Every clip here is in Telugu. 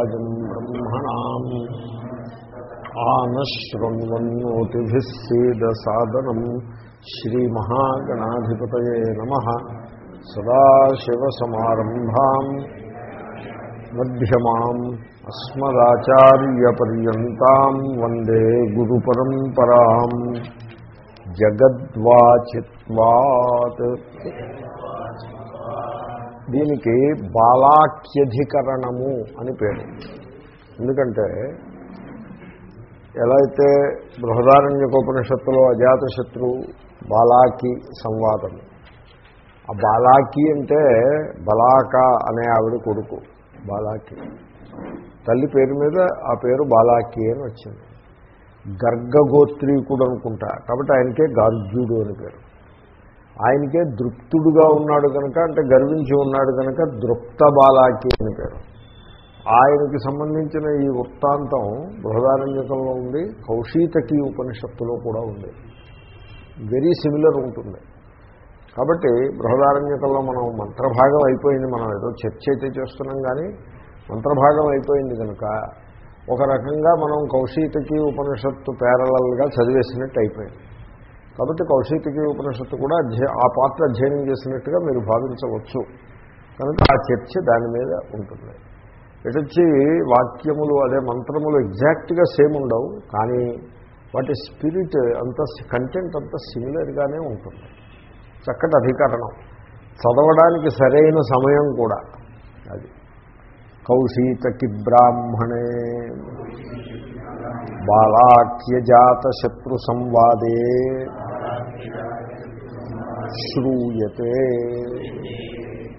ब्रह्मणाम् आनशृण्वन्नोतिभिः सेदसादनम् श्रीमहागणाधिपतये नमः सदाशिवसमारम्भाम् मध्यमाम् अस्मदाचार्यपर्यन्ताम् वन्दे गुरुपरम्पराम् जगद्वाचित्वात् దీనికి బాలాఖ్యధికరణము అని పేరు. ఎందుకంటే ఎలా అయితే బృహదారణ్యకోపనిషత్తులో అజాతశత్రు బాలాకి సంవాదం ఆ బాలాకి అంటే బలాక అనే ఆవిడ కొడుకు బాలాకి. తల్లి పేరు మీద ఆ పేరు బాలాకి అని వచ్చింది. గర్గగోత్రీకుడు అనుకుంటా కాబట్టి ఆయనకే గార్గ్యుడు అని పేరు. ఆయనకే దృప్తుడుగా ఉన్నాడు కనుక అంటే గర్వించి ఉన్నాడు కనుక దృప్త బాలాకి అని పేరు. ఆయనకి సంబంధించిన ఈ వృత్తాంతం బృహదారణ్యకంలో ఉంది కౌశీతకి ఉపనిషత్తులో కూడా ఉంది. వెరీ సిమిలర్ ఉంటుంది. కాబట్టి బృహదారణ్యకంలో మనం మంత్రభాగం అయిపోయింది మనం ఏదో చర్చ అయితే చేస్తున్నాం కానీ మంత్రభాగం అయిపోయింది కనుక ఒక రకంగా మనం కౌశీతకి ఉపనిషత్తు పేరలల్గా చదివేసినట్టు అయిపోయింది. కాబట్టి కౌశీతకి ఉపనిషత్తు కూడా ఆ పాత్ర అధ్యయనం చేసినట్టుగా మీరు భావించవచ్చు. కనుక ఆ చర్చ దాని మీద ఉంటుంది. ఇటొచ్చి వాక్యములు అదే మంత్రములు ఎగ్జాక్ట్గా సేమ్ ఉండవు కానీ వాటి స్పిరిట్ అంత కంటెంట్ అంతా సిమిలర్గానే ఉంటుంది. చక్కటి అధికరణం. చదవడానికి సరైన సమయం కూడా అది. కౌశీతకి బ్రాహ్మణే. బాలాఖ్యజాత శత్రు సంవాదే శ్రూయతే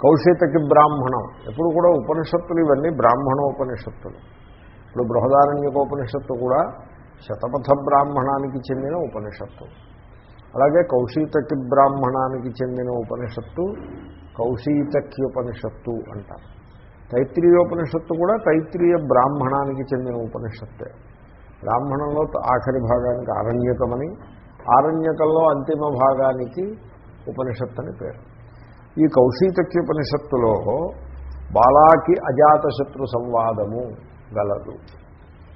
కౌశితకి బ్రాహ్మణం. ఎప్పుడు కూడా ఉపనిషత్తులు ఇవన్నీ బ్రాహ్మణోపనిషత్తులు. ఇప్పుడు బృహదారణ్యకోపనిషత్తు కూడా శతపథ బ్రాహ్మణానికి చెందిన ఉపనిషత్తు. అలాగే కౌశీతకి బ్రాహ్మణానికి చెందిన ఉపనిషత్తు కౌశీతక్యోపనిషత్తు అంటారు. తైత్రీయోపనిషత్తు కూడా తైత్రీయ బ్రాహ్మణానికి చెందిన ఉపనిషత్తే. బ్రాహ్మణంలో ఆఖరి భాగానికి ఆరణ్యకమని ఆరణ్యకంలో అంతిమ భాగానికి ఉపనిషత్తు అని పేరు. ఈ కౌశీతక్యోపనిషత్తులో బాలాకి అజాతశత్రు సంవాదము గలదు.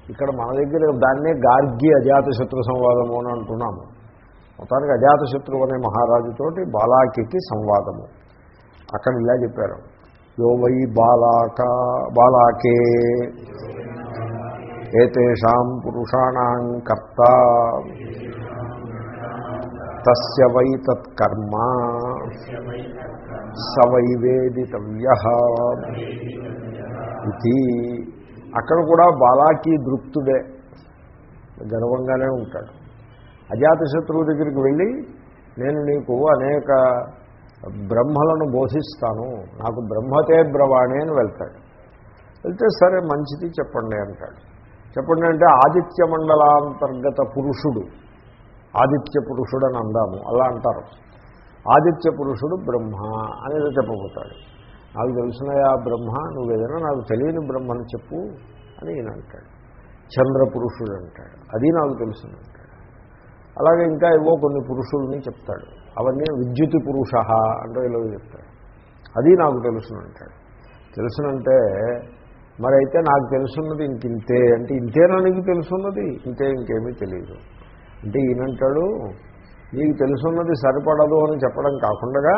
ఇక్కడ మన దగ్గర దాన్నే గార్గి అజాతశత్రు సంవాదము అని అంటున్నాము. మొత్తానికి అజాతశత్రువు అనే మహారాజుతోటి బాలాకి సంవాదము. అక్కడ ఇలా చెప్పారు. యో వై బాలాక బాలాకే ఏతేషాం పురుషాణం కర్త. తస్య వై తత్కర్మ. సవైవేదితవ్య ఇది అక్కడ కూడా బాలాకి దృప్తుడే. గర్వంగానే ఉంటాడు. అజాతశత్రువు దగ్గరికి వెళ్ళి నేను నీకు అనేక బ్రహ్మలను బోధిస్తాను. నాకు బ్రహ్మతే బ్రవాణి అని వెళ్తాడు. వెళ్తే సరే మంచిది చెప్పండి అంటాడు. చెప్పండి అంటే ఆదిత్య మండలాంతర్గత పురుషుడు. ఆదిత్య పురుషుడు అని అందాము. అలా అంటారు. ఆదిత్య పురుషుడు బ్రహ్మ అనేది చెప్పబోతాడు. నాకు తెలిసినయా బ్రహ్మ? నువ్వు ఏదైనా నాకు తెలియని బ్రహ్మని చెప్పు అని ఈయన అంటాడు. చంద్ర పురుషుడు అంటాడు. అది నాకు తెలుసును అంటాడు. అలాగే ఇంకా ఏవో కొన్ని పురుషుల్ని చెప్తాడు. అవన్నీ విద్యుత్ పురుష అంటే ఇలా చెప్తాడు. అది నాకు తెలుసును అంటాడు. తెలుసునంటే మరి అయితే నాకు తెలుసున్నది ఇంకింతే. అంటే ఇంతేనా నీకు తెలుసున్నది? ఇంతే ఇంకేమీ తెలియదు అంటే ఈయనంటాడు నీకు తెలుసున్నది సరిపడదు అని చెప్పడం కాకుండా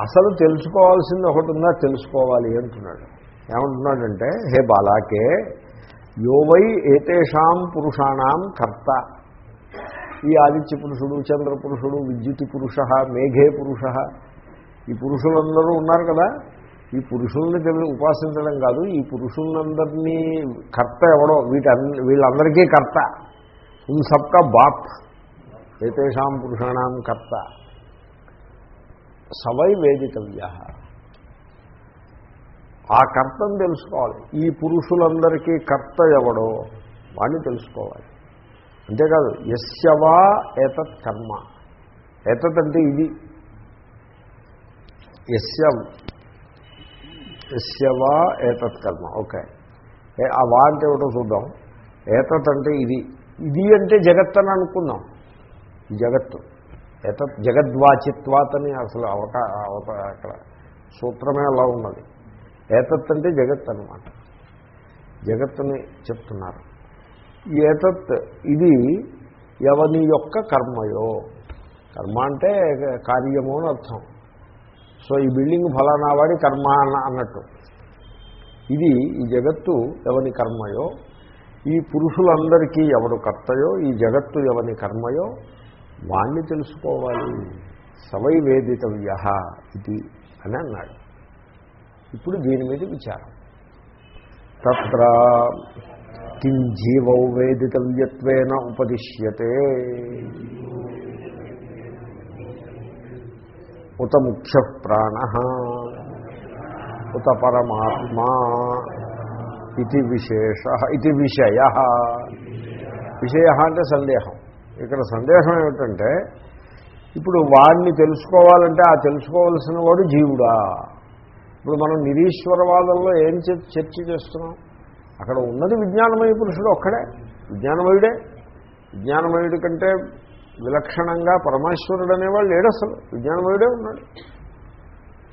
అసలు తెలుసుకోవాల్సింది ఒకటి ఉందా? తెలుసుకోవాలి అంటున్నాడు. ఏమంటున్నాడంటే హే బాలాకే యోవై ఏతేషాం పురుషాణం కర్త. ఈ ఆదిత్య పురుషుడు చంద్ర పురుషుడు విద్యుత్ పురుష మేఘే పురుష. ఈ పురుషులందరూ ఉన్నారు కదా? ఈ పురుషుల్ని తెలి ఉపాసించడం కాదు ఈ పురుషులందరినీ కర్త ఎవడో వీటి వీళ్ళందరికీ కర్త. ఇన్ సబ్కా బాప్ ఏతేషాం పురుషాణం కర్త. సవై వేదితవ్య. ఆ కర్తను తెలుసుకోవాలి. ఈ పురుషులందరికీ కర్త ఎవడో వాడిని తెలుసుకోవాలి. అంతేకాదు యస్యవా ఏతత్ కర్మ. ఏతత్ అంటే ఇది. యస్య యస్యవా ఏతత్ కర్మ. ఓకే. ఆ వా అంటే ఏమిటో చూద్దాం. ఏతత్ అంటే ఇది. ఇది అంటే జగత్ అని అనుకున్నాం. జగత్తు. ఎత జగద్వాచిత్వాత్ అని అసలు అవకా అక్కడ సూత్రమే అలా ఉన్నది. ఏతత్ అంటే జగత్ అనమాట జగత్తుని చెప్తున్నారు. ఏతత్ ఇది ఎవని యొక్క కర్మయో. కర్మ అంటే కార్యము అని అర్థం. సో ఈ బిల్డింగ్ ఫలానా వాడి కర్మ అన్నట్టు. ఇది ఈ జగత్తు ఎవని కర్మయో. ఈ పురుషులందరికీ ఎవరు కర్తయో ఈ జగత్తు ఎవని కర్మయో వాణ్ణి తెలుసుకోవాలి. సవైవేదితవ్య ఇది అని అన్నాడు. ఇప్పుడు దీని మీద విచారం. తత్ర కింజీవౌ వేదితవ్యత్వేన ఉపదిశ్యతే. ఉత ముఖ్య ప్రాణ ఉత పరమాత్మా. ఇది విశేష ఇది విషయ విషయ అంటే సందేహం. ఇక్కడ సందేహం ఏమిటంటే ఇప్పుడు వాడిని తెలుసుకోవాలంటే ఆ తెలుసుకోవలసిన వాడు జీవుడా. ఇప్పుడు మనం నిరీశ్వరవాదంలో ఏం చర్చ చర్చ చేస్తున్నాం? అక్కడ ఉన్నది విజ్ఞానమయ పురుషుడు ఒక్కడే. విజ్ఞానమయుడే. విజ్ఞానమయుడి కంటే విలక్షణంగా పరమేశ్వరుడు అనేవాళ్ళు లేడు అసలు విజ్ఞానమయుడే ఉన్నాడు.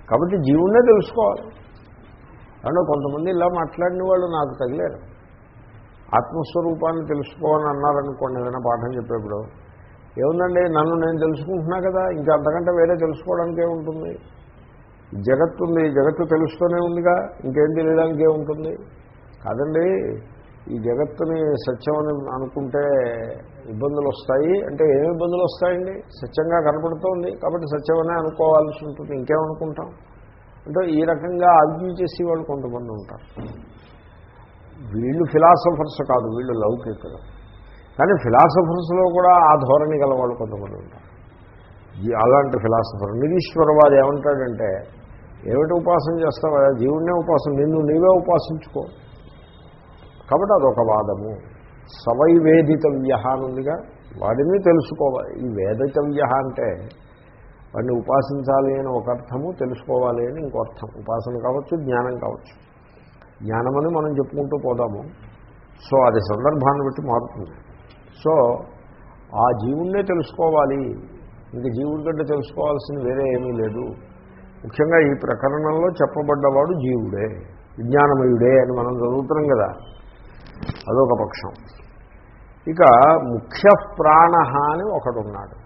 కాబట్టి జీవుణ్ణే తెలుసుకోవాలి. ఏమన్నా కొంతమంది ఇలా మాట్లాడిన వాళ్ళు నాకు తగిలేరు. ఆత్మస్వరూపాన్ని తెలుసుకోవాలని అన్నారనుకోండి ఏదైనా పాఠం చెప్పేప్పుడు. ఏముందండి నన్ను నేను తెలుసుకుంటున్నా కదా ఇంకా అంతకంటే వేరే తెలుసుకోవడానికి ఏముంటుంది? జగత్తు ఉంది జగత్తు తెలుస్తూనే ఉందిగా ఇంకేం తెలియడానికి ఏముంటుంది? కాదండి ఈ జగత్తుని సత్యం అని అనుకుంటే ఇబ్బందులు వస్తాయి. అంటే ఏమి ఇబ్బందులు వస్తాయండి? సత్యంగా కనపడుతోంది కాబట్టి సత్యమనే అనుకోవాల్సి ఉంటుంది ఇంకేమనుకుంటాం? అంటే ఈ రకంగా ఆర్గ్యూ చేసి వాళ్ళు కొంతమంది ఉంటారు. వీళ్ళు ఫిలాసఫర్స్ కాదు వీళ్ళు లౌకికులు. కానీ ఫిలాసఫర్స్లో కూడా ఆ ధోరణి గల వాళ్ళు కొంతమంది ఉంటారు. అలాంటి ఫిలాసఫర్ నిరీశ్వరవాది ఏమంటాడంటే ఏమిటి ఉపాసన చేస్తావా? జీవుడినే ఉపాసన నిన్ను నీవే ఉపాసించుకో. కాబట్టి అదొక వాదము. సవైవేదితవ్య అనుందిగా వాడిని తెలుసుకోవాలి. ఈ వేదితవ్య అంటే వాడిని ఉపాసించాలి అని ఒక అర్థము తెలుసుకోవాలి అని ఇంకో అర్థం. ఉపాసన కావచ్చు జ్ఞానం కావచ్చు. జ్ఞానమని మనం చెప్పుకుంటూ పోదాము. సో అది సందర్భాన్ని బట్టి మారుతుంది. సో ఆ జీవుణ్ణే తెలుసుకోవాలి. ఇంక జీవుడి కంటే తెలుసుకోవాల్సింది వేరే ఏమీ లేదు. ముఖ్యంగా ఈ ప్రకరణంలో చెప్పబడ్డవాడు జీవుడే విజ్ఞానమయుడే అని మనం చదువుతున్నాం కదా. అదొక పక్షం. ఇక ముఖ్య ప్రాణ అని ఒకడున్నాడు.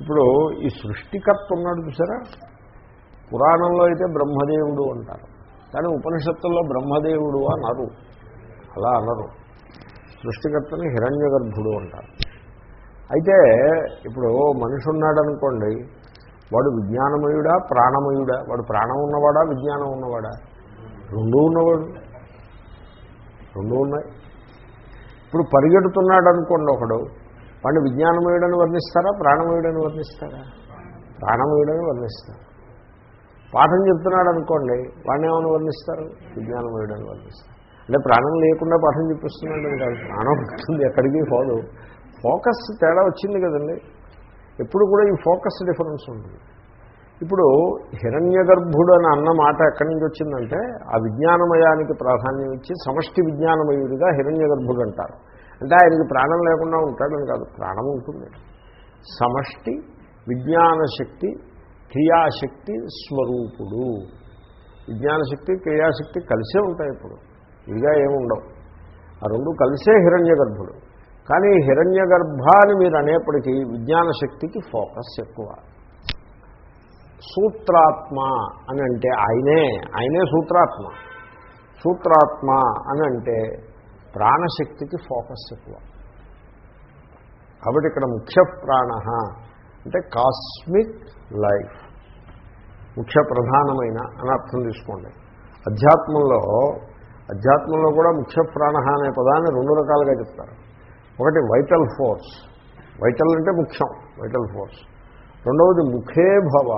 ఇప్పుడు ఈ సృష్టికర్త ఉన్నాడు చూసారా? పురాణంలో అయితే బ్రహ్మదేవుడు అంటారు. కానీ ఉపనిషత్తుల్లో బ్రహ్మదేవుడు అనరు అలా అనరు. సృష్టికర్తని హిరణ్య గర్భుడు అంటారు. అయితే ఇప్పుడు మనిషి ఉన్నాడు అనుకోండి వాడు విజ్ఞానమయుడా ప్రాణమయుడా? వాడు ప్రాణం ఉన్నవాడా విజ్ఞానం ఉన్నవాడా? రెండూ ఉన్నవాడు. రెండూ ఉన్నాయి. ఇప్పుడు పరిగెడుతున్నాడు అనుకోండి ఒకడు వాడిని విజ్ఞానమయుడని వర్ణిస్తారా? ప్రాణమయుడని వర్ణిస్తారా? ప్రాణమయుడని వర్ణిస్తారు. పాఠం చెప్తున్నాడు అనుకోండి వాడిని ఏమైనా వర్ణిస్తారు? విజ్ఞానమయుడని వర్ణిస్తారు. అంటే ప్రాణం లేకుండా పాఠం చెప్పిస్తున్నాడు కాదు. ప్రాణం ఉంటుంది ఎక్కడికి పోదు. ఫోకస్ తేడా వచ్చింది కదండి. ఎప్పుడు కూడా ఈ ఫోకస్ డిఫరెన్స్ ఉంటుంది. ఇప్పుడు హిరణ్య గర్భుడు అని అన్న మాట ఎక్కడి నుంచి వచ్చిందంటే ఆ విజ్ఞానమయానికి ప్రాధాన్యం ఇచ్చి సమష్టి విజ్ఞానమయుడిగా హిరణ్య గర్భుడు అంటారు. అంటే ఆయనకి ప్రాణం లేకుండా ఉంటాడని కాదు ప్రాణం ఉంటుంది. సమష్టి విజ్ఞానశక్తి క్రియాశక్తి స్వరూపుడు. విజ్ఞానశక్తి క్రియాశక్తి కలిసే ఉంటాయి ఇప్పుడు. ఇదిగా ఏముండవు. ఆ రెండు కలిసే హిరణ్య గర్భుడు కానీ హిరణ్య గర్భాన్ని మీరు అనేప్పటికీ విజ్ఞాన శక్తికి ఫోకస్ ఎక్కువ. సూత్రాత్మ అని అంటే ఆయనే. ఆయనే సూత్రాత్మ. సూత్రాత్మ అని అంటే ప్రాణశక్తికి ఫోకస్ ఎక్కువ. కాబట్టి ఇక్కడ ముఖ్య ప్రాణ అంటే కాస్మిక్ లైఫ్. ముఖ్య ప్రధానమైన అని అర్థం తీసుకోండి. అధ్యాత్మంలో అధ్యాత్మంలో కూడా ముఖ్య ప్రాణ అనే పదాన్ని రెండు రకాలుగా చెప్తారు. ఒకటి వైటల్ ఫోర్స్. వైటల్ అంటే ముఖ్యం వైటల్ ఫోర్స్. రెండవది ముఖే భవ.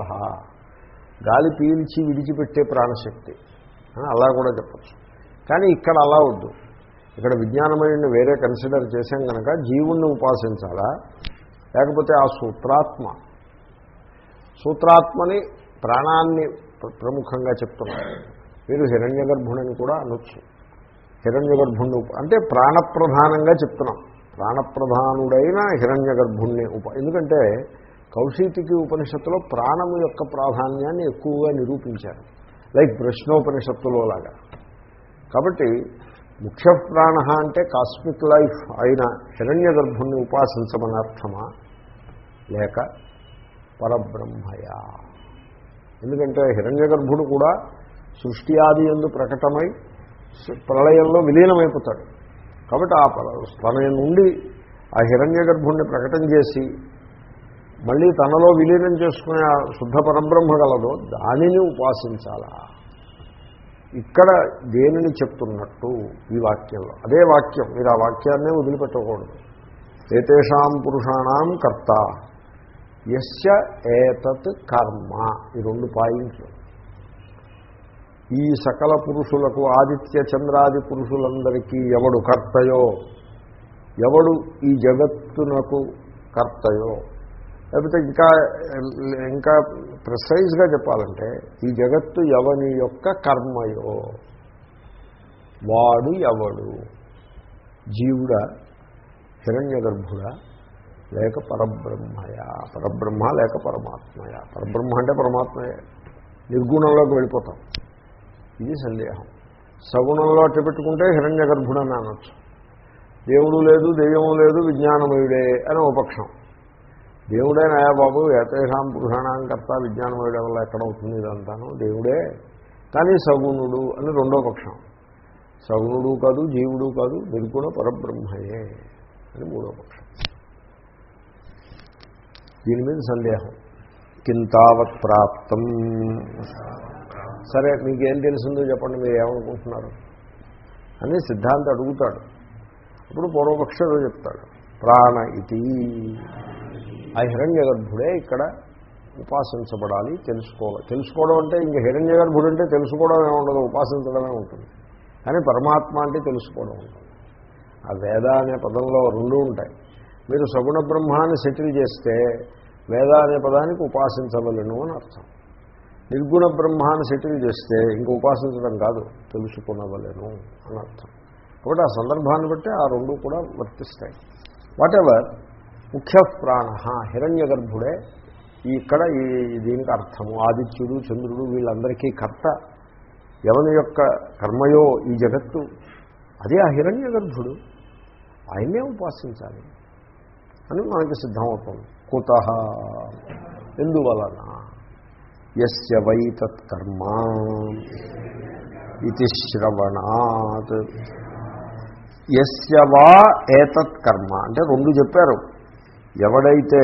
గాలి పీల్చి విడిచిపెట్టే ప్రాణశక్తి అని అలా కూడా చెప్పచ్చు. కానీ ఇక్కడ అలా వద్దు. ఇక్కడ విజ్ఞానమయుడిని వేరే కన్సిడర్ చేశాం కనుక జీవుణ్ణి ఉపాసించాలా? లేకపోతే ఆ సూత్రాత్మ. సూత్రాత్మని ప్రాణాన్ని ప్ర- ప్రముఖంగా చెప్తున్నారు. మీరు హిరణ్య గర్భుణని కూడా అనొచ్చు. హిరణ్య గర్భుణ్ణి ఉప అంటే ప్రాణప్రధానంగా చెప్తున్నాం. ప్రాణప్రధానుడైన హిరణ్య గర్భుణ్ణి ఉప ఎందుకంటే కౌశీతికి ఉపనిషత్తులో ప్రాణము యొక్క ప్రాధాన్యాన్ని ఎక్కువగా నిరూపించారు. లైక్ ప్రశ్నోపనిషత్తులో లాగా. కాబట్టి ముఖ్య ప్రాణ అంటే కాస్మిక్ లైఫ్. అయిన హిరణ్య గర్భుణ్ణి ఉపాసించమని అర్థమా? లేక పరబ్రహ్మయా? ఎందుకంటే హిరణ్య గర్భుడు కూడా సృష్టి ఆది ఎందు ప్రకటమై ప్రళయంలో విలీనమైపోతాడు. కాబట్టి ఆ ప్రళయం నుండి ఆ హిరణ్య గర్భుణ్ణి ప్రకటన చేసి మళ్ళీ తనలో విలీనం చేసుకునే ఆ శుద్ధ పరబ్రహ్మ గలదో దానిని ఉపాసించాలా? ఇక్కడ దేనిని చెప్తున్నట్టు ఈ వాక్యంలో అదే వాక్యం. మీరు ఆ వాక్యాన్నే వదిలిపెట్టకూడదు. ఏతేషాం పురుషాణం కర్త. యస్య ఏతత్ కర్మ. ఈ రెండు పాయింట్లు. ఈ సకల పురుషులకు ఆదిత్య చంద్రాది పురుషులందరికీ ఎవడు కర్తయో? ఎవడు ఈ జగత్తునకు కర్తయో? లేకపోతే ఇంకా ఇంకా ప్రిసైజ్గా చెప్పాలంటే ఈ జగత్తు ఎవని యొక్క కర్మయో వాడు ఎవడు? జీవుడా హిరణ్య గర్భుడా లేక పరబ్రహ్మయా? పరబ్రహ్మ లేక పరమాత్మయా? పరబ్రహ్మ అంటే పరమాత్మయే. నిర్గుణంలోకి వెళ్ళిపోతాం. ఇది సందేహం. సగుణంలో అట్టు పెట్టుకుంటే హిరణ్య గర్భుడని అనొచ్చు. దేవుడు లేదు దెయ్యము లేదు విజ్ఞానమయుడే అని ఒక పక్షం. దేవుడే నాయా బాబు ఏతేషాం పురుషాణం కర్త విజ్ఞానమయుడే వల్ల ఎక్కడవుతుంది ఇదంతాను. దేవుడే కానీ సగుణుడు అని రెండో పక్షం. సగుణుడు కాదు జీవుడు కాదు నిర్గుణ పరబ్రహ్మయే అని మూడో పక్షం. దీని మీద సందేహం. కింతావత్ ప్రాప్తం. సరే మీకేం తెలిసిందో చెప్పండి మీరు ఏమనుకుంటున్నారు? అని సిద్ధాంతి అడుగుతాడు. అప్పుడు పూర్వపక్షుడు చెప్తాడు. ప్రాణ ఇది ఆ హిరణ్య గర్భుడే ఇక్కడ ఉపాసించబడాలి తెలుసుకోవాలి. తెలుసుకోవడం అంటే ఇంక హిరణ్య గర్భుడు అంటే తెలుసుకోవడం ఏముండదు ఉపాసించడమే ఉంటుంది. కానీ పరమాత్మ అంటే తెలుసుకోవడం ఉంటుంది. ఆ వేద అనే పదంలో రెండు ఉంటాయి. మీరు సగుణ బ్రహ్మాన్ని సెటిల్ చేస్తే వేద అనే పదానికి ఉపాసించవలను అని అర్థం. నిర్గుణ బ్రహ్మాన్ని సెటిల్ చేస్తే ఇంక ఉపాసించడం కాదు తెలుసుకునవలేను అని అర్థం. కాబట్టి ఆ సందర్భాన్ని బట్టి ఆ రెండు కూడా వర్తిస్తాయి. వాట్ ఎవర్ ముఖ్య ప్రాణ హిరణ్య గర్భుడే ఇక్కడ ఈ దీనికి అర్థము. ఆదిత్యుడు చంద్రుడు వీళ్ళందరికీ కర్త. ఎవని యొక్క కర్మయో ఈ జగత్తు. అదే ఆ హిరణ్య గర్భుడు ఆయనే ఉపాసించాలి. అని మనకి సిద్ధమవుతుంది. కుత. ఎందువలన? ఎస్య వై తత్కర్మ ఇది శ్రవణాత్. ఎస్య వా ఏతత్ కర్మ అంటే రెండు చెప్పారు. ఎవడైతే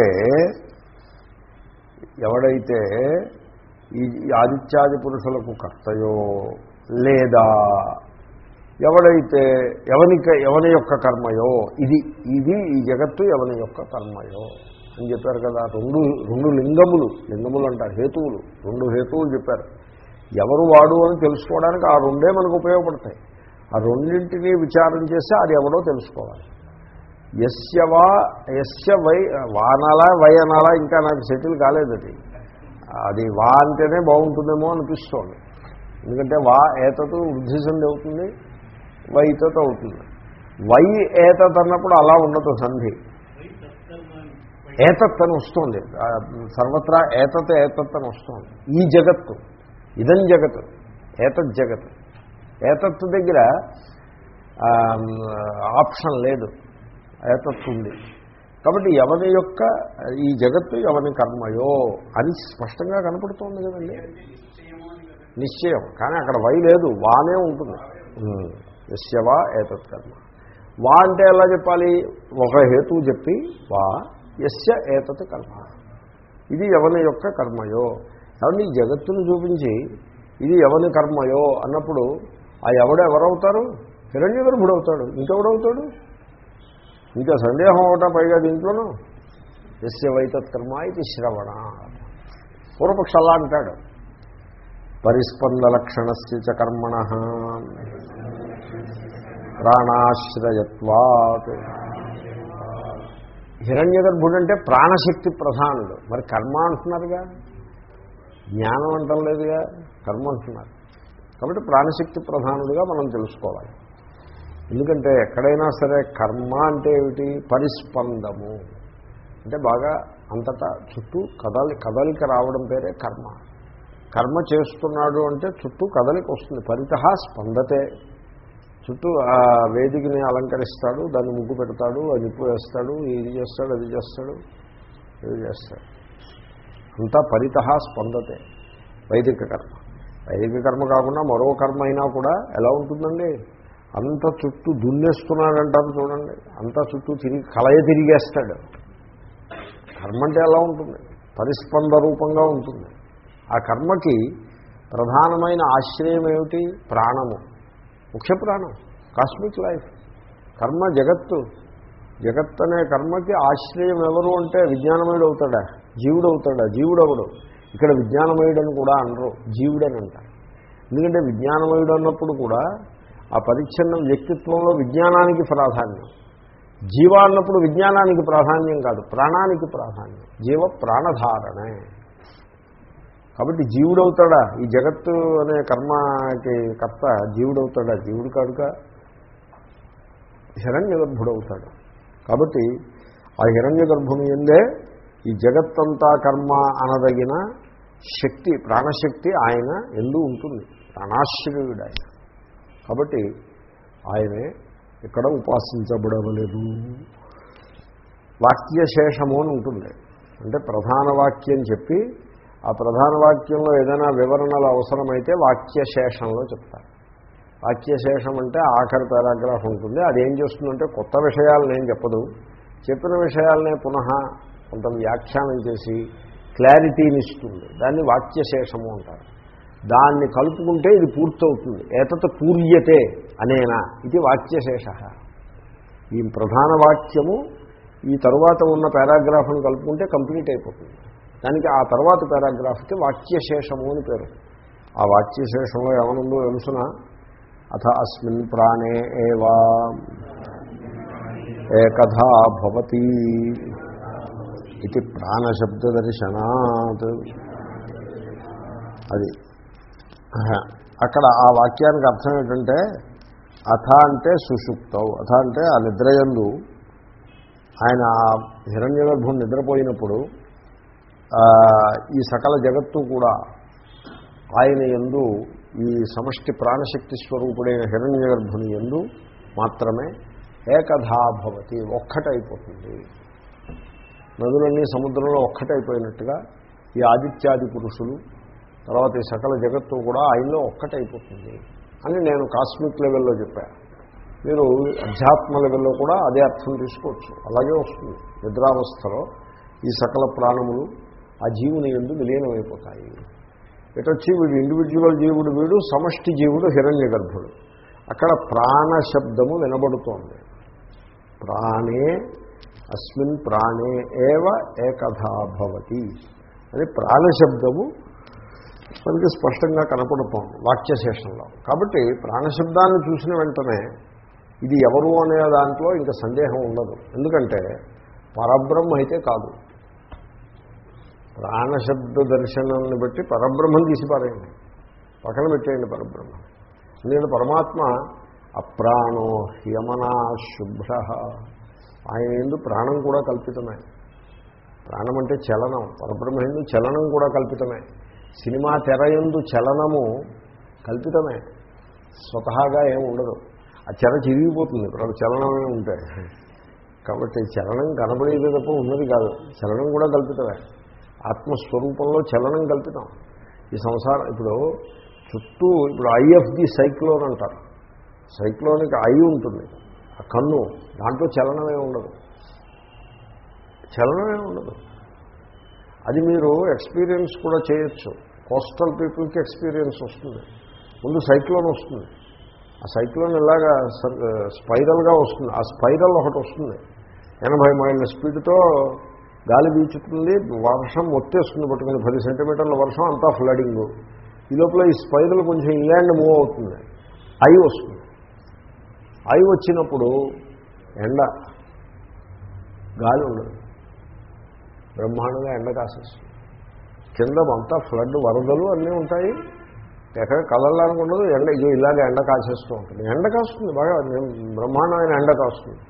ఎవడైతే ఈ ఆదిత్యాది పురుషులకు కర్తయో లేదా ఎవడైతే ఎవనిక ఎవని యొక్క కర్మయో ఇది ఇది ఈ జగత్తు ఎవని యొక్క కర్మయో అని చెప్పారు కదా. రెండు రెండు లింగములు లింగములు అంటారు హేతువులు రెండు హేతువులు చెప్పారు. ఎవరు వాడు అని తెలుసుకోవడానికి ఆ రెండే మనకు ఉపయోగపడతాయి. ఆ రెండింటినీ విచారం చేస్తే అది ఎవడో తెలుసుకోవాలి. ఎస్య వా ఎస్య వై వానలా వై అనాలా ఇంకా నాకు సెటిల్ కాలేదు అది. అది వా అంటేనే బాగుంటుందేమో అనిపిస్తోంది. ఎందుకంటే వా ఏతతో వృద్ధి సంధి అవుతుంది వైతతో అవుతుంది. వై ఏతత్ అన్నప్పుడు అలా ఉండదు సంధి. ఏతత్ అని వస్తుంది. సర్వత్రా ఏతత్ ఏతత్ అని వస్తుంది. ఈ జగత్తు ఇదం జగత్ ఏతత్ జగత్ ఏతత్ దగ్గర ఆప్షన్ లేదు. ఏతత్ ఉంది కాబట్టి ఎవరి యొక్క ఈ జగత్తు ఎవరి కర్మయో అని స్పష్టంగా కనపడుతోంది కదండి. నిశ్చయం. కానీ అక్కడ వై లేదు. వానే ఉంటుంది. యస్యవా ఏతత్ కర్మ. వా అంటే ఎలా చెప్పాలి? ఒక హేతువు చెప్పి వా యస్య ఏతత్ కర్మ. ఇది ఎవని యొక్క కర్మయో. కాబట్టి ఈ జగత్తును చూపించి ఇది ఎవని కర్మయో అన్నప్పుడు ఆ ఎవడు ఎవరవుతారు? హిరణ్య గర్భుడు అవుతాడు. ఇంకెవడవుతాడు? ఇంకా సందేహం అవటం పైగా దీంట్లోనూ? ఎస్య వైతత్ కర్మ ఇది శ్రవణ. పూర్వపక్ష అలా అంటాడు. పరిస్పంద చ కర్మణ. ప్రాణాశ్రయత్వాత్. హిరణ్య గర్భుడు అంటే ప్రాణశక్తి ప్రధానుడు. మరి కర్మ అంటున్నారుగా? జ్ఞానం అంటం లేదుగా? కర్మ అంటున్నారు. కాబట్టి ప్రాణశక్తి ప్రధానుడిగా మనం తెలుసుకోవాలి. ఎందుకంటే ఎక్కడైనా సరే కర్మ అంటే ఏమిటి? పరిస్పందము. అంటే బాగా అంతటా చుట్టూ కదలి కదలిక రావడం పేరే కర్మ. కర్మ చేస్తున్నాడు అంటే చుట్టూ కదలిక వస్తుంది. పరిత స్పందతే. చుట్టూ ఆ వేదికని అలంకరిస్తాడు దాన్ని ముగ్గు పెడతాడు అది నిప్పు వేస్తాడు ఇది చేస్తాడు అది చేస్తాడు ఇది చేస్తాడు. అంతా పరిత స్పందతే. వైదిక కర్మ. వైదిక కర్మ కాకుండా మరో కర్మ అయినా కూడా ఎలా ఉంటుందండి? అంత చుట్టూ దున్నేస్తున్నాడంటారు చూడండి. అంతా చుట్టూ తిరిగి కలయ తిరిగేస్తాడు. కర్మ అంటే ఎలా ఉంటుంది. పరిస్పంద రూపంగా ఉంటుంది. ఆ కర్మకి ప్రధానమైన ఆశ్రయం ఏమిటి? ప్రాణము. ముఖ్య ప్రాణం. Cosmic life. కర్మ జగత్తు. జగత్ అనే కర్మకి ఆశ్రయం ఎవరు అంటే విజ్ఞానమయుడు అవుతాడా? జీవుడు అవుతాడా జీవుడెవడు? ఇక్కడ ఇక్కడ అని కూడా అనరు. జీవుడని అంటారు. ఎందుకంటే విజ్ఞానమయుడు అన్నప్పుడు కూడా ఆ పరిచ్ఛిన్నం వ్యక్తిత్వంలో విజ్ఞానానికి ప్రాధాన్యం. జీవ అన్నప్పుడు విజ్ఞానానికి ప్రాధాన్యం కాదు ప్రాణానికి ప్రాధాన్యం. జీవ ప్రాణధారణే. కాబట్టి జీవుడవుతాడా? ఈ జగత్తు అనే కర్మకి కర్త జీవుడవుతాడా? జీవుడు కాడుగా హిరణ్య గర్భుడవుతాడు కాబట్టి ఆ హిరణ్య గర్భుని ఎందే ఈ జగత్తంతా కర్మ అనదగిన శక్తి ప్రాణశక్తి ఆయన ఎందు ఉంటుంది. ప్రాణాశ్రయుడు ఆయన. కాబట్టి ఆయనే ఇక్కడ ఉపాసించబడవలేదు. వాక్యశేషము అని ఉంటుంది. అంటే ప్రధాన వాక్యం చెప్పి ఆ ప్రధాన వాక్యంలో ఏదైనా వివరణలు అవసరమైతే వాక్యశేషంలో చెప్తారు. వాక్యశేషం అంటే ఆఖరి పారాగ్రాఫ్ ఉంటుంది. అదేం చేస్తుందంటే కొత్త విషయాలు నేను చెప్పదు. చెప్పిన విషయాలనే పునః కొంత వ్యాఖ్యానం చేసి క్లారిటీని ఇస్తుంది. దాన్ని వాక్యశేషము అంటారు. దాన్ని కలుపుకుంటే ఇది పూర్తవుతుంది. ఏతత్ పూర్యతే అనేనా? ఇది వాక్యశేష. ఈ ప్రధాన వాక్యము ఈ తరువాత ఉన్న పారాగ్రాఫ్ను కలుపుకుంటే కంప్లీట్ అయిపోతుంది. దానికి ఆ తర్వాత పారాగ్రాఫ్కి వాక్యశేషము అని పేరు. ఆ వాక్యశేషంలో ఏమనుందో అంశన అథ అస్మిన్ ప్రాణే ఏవా ఏకథా భవతి ఇది ప్రాణశబ్దదర్శనాత్. అది అక్కడ ఆ వాక్యానికి అర్థం ఏంటంటే అథ అంటే సుషుప్తవు అథ అంటే ఆ నిద్రయందు. ఆయన హిరణ్య గర్భం నిద్రపోయినప్పుడు ఈ సకల జగత్తు కూడా ఆయన ఎందు ఈ సమష్టి ప్రాణశక్తి స్వరూపుడైన హిరణ్య గర్భుని ఎందు మాత్రమే ఏకధా భవతి ఒక్కటైపోతుంది. నదులన్నీ సముద్రంలో ఒక్కటైపోయినట్టుగా ఈ ఆదిత్యాది పురుషులు తర్వాత ఈ సకల జగత్తు కూడా ఆయనలో ఒక్కటైపోతుంది అని నేను కాస్మిక్ లెవెల్లో చెప్పాను మీరు అధ్యాత్మ లెవెల్లో కూడా అదే అర్థం తీసుకోవచ్చు. అలాగే వస్తుంది. నిద్రావస్థలో ఈ సకల ప్రాణములు ఆ జీవుని ఎందు విలీనమైపోతాయి. ఎటొచ్చి వీడు ఇండివిజువల్ జీవుడు వీడు సమష్టి జీవుడు హిరణ్య గర్భుడు అక్కడ ప్రాణశబ్దము వినబడుతోంది. ప్రాణే అస్మిన్ ప్రాణే ఏవ ఏకథా భవతి. అని ప్రాణశబ్దము మనకి స్పష్టంగా కనపడుతోంది వాక్యశేషంలో. కాబట్టి ప్రాణశబ్దాన్ని చూసిన వెంటనే ఇది ఎవరు అనే దాంట్లో ఇంకా సందేహం ఉండదు. ఎందుకంటే పరబ్రహ్మ అయితే కాదు. ప్రాణశబ్ద దర్శనాన్ని బట్టి పరబ్రహ్మం తీసి పారేయండి. పక్కన పెట్టేయండి పరబ్రహ్మ. ఎందుకంటే పరమాత్మ అప్రాణో హ్యమనా శుభ్ర. ఆయన ఎందు ప్రాణం కూడా కల్పితమే. ప్రాణం అంటే చలనం. పరబ్రహ్మ ఎందు చలనం కూడా కల్పితమే. సినిమా తెరయందు చలనము కల్పితమే. స్వతహాగా ఏమి ఉండదు. ఆ చెర చిరిగిపోతుంది. ఇప్పుడు చలనమే ఉంటే. కాబట్టి చలనం కనబడేది తప్ప ఉన్నది కాదు. చలనం కూడా కల్పితమే. ఆత్మస్వరూపంలో చలనం కల్పితం. ఈ సంసారం ఇప్పుడు చుట్టూ ఇప్పుడు ఐ ఆఫ్ ది సైక్లోన్ అంటారు. సైక్లోన్కి ఐ ఉంటుంది. ఆ కన్ను. దాంట్లో చలనమే ఉండదు. చలనమే ఉండదు. అది మీరు ఎక్స్పీరియన్స్ కూడా చేయొచ్చు. కోస్టల్ పీపుల్కి ఎక్స్పీరియన్స్ వస్తుంది. ముందు సైక్లోన్ వస్తుంది. ఆ సైక్లోన్ ఇలాగా స్పైరల్గా వస్తుంది. ఆ స్పైరల్ ఒకటి వస్తుంది. ఎనభై మైళ్ళ స్పీడ్తో గాలి వీచుతుంది వర్షం మొత్తేస్తుంది పట్టుకుని. పది సెంటీమీటర్ల వర్షం అంతా ఫ్లడింగ్ ఈ లోపల ఈ స్పైరల్ కొంచెం ఇంగ్లాండ్ మూవ్ అవుతుంది. ఐ వస్తుంది. ఐ వచ్చినప్పుడు ఎండ గాలి ఉండదు. బ్రహ్మాండంగా ఎండ కాసేస్తుంది. కింద అంతా ఫ్లడ్ వరదలు అన్నీ ఉంటాయి. ఎక్కడ కలర్లానికి ఉండదు. ఎండ ఇది ఇలాగ ఎండ కాసేస్తూ ఉంటుంది. ఎండ కాస్తుంది బాగా బ్రహ్మాండమైన ఎండ కాస్తుంది.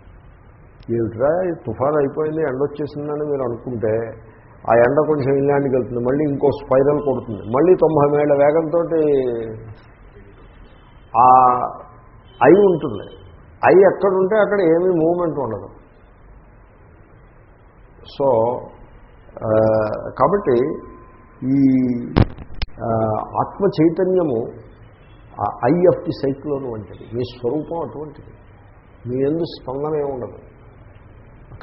ఏమిట్రా తుఫాన్ అయిపోయింది ఎండ వచ్చేసిందని మీరు అనుకుంటే ఆ ఎండ కొంచెం ఇంగ్లాండ్కి వెళ్తుంది మళ్ళీ ఇంకో స్పైరల్ కొడుతుంది. మళ్ళీ తొంభై మేళ్ళ వేగంతో ఆ ఐ ఉంటుంది. ఐ ఎక్కడుంటే అక్కడ ఏమీ మూమెంట్ ఉండదు. సో కాబట్టి ఈ ఆత్మ చైతన్యము ఐ ఆఫ్ ది సైక్లోన్ వంటిది. మీ స్వరూపం అటువంటిది. మీ ఎందు స్పందనే ఉండదు.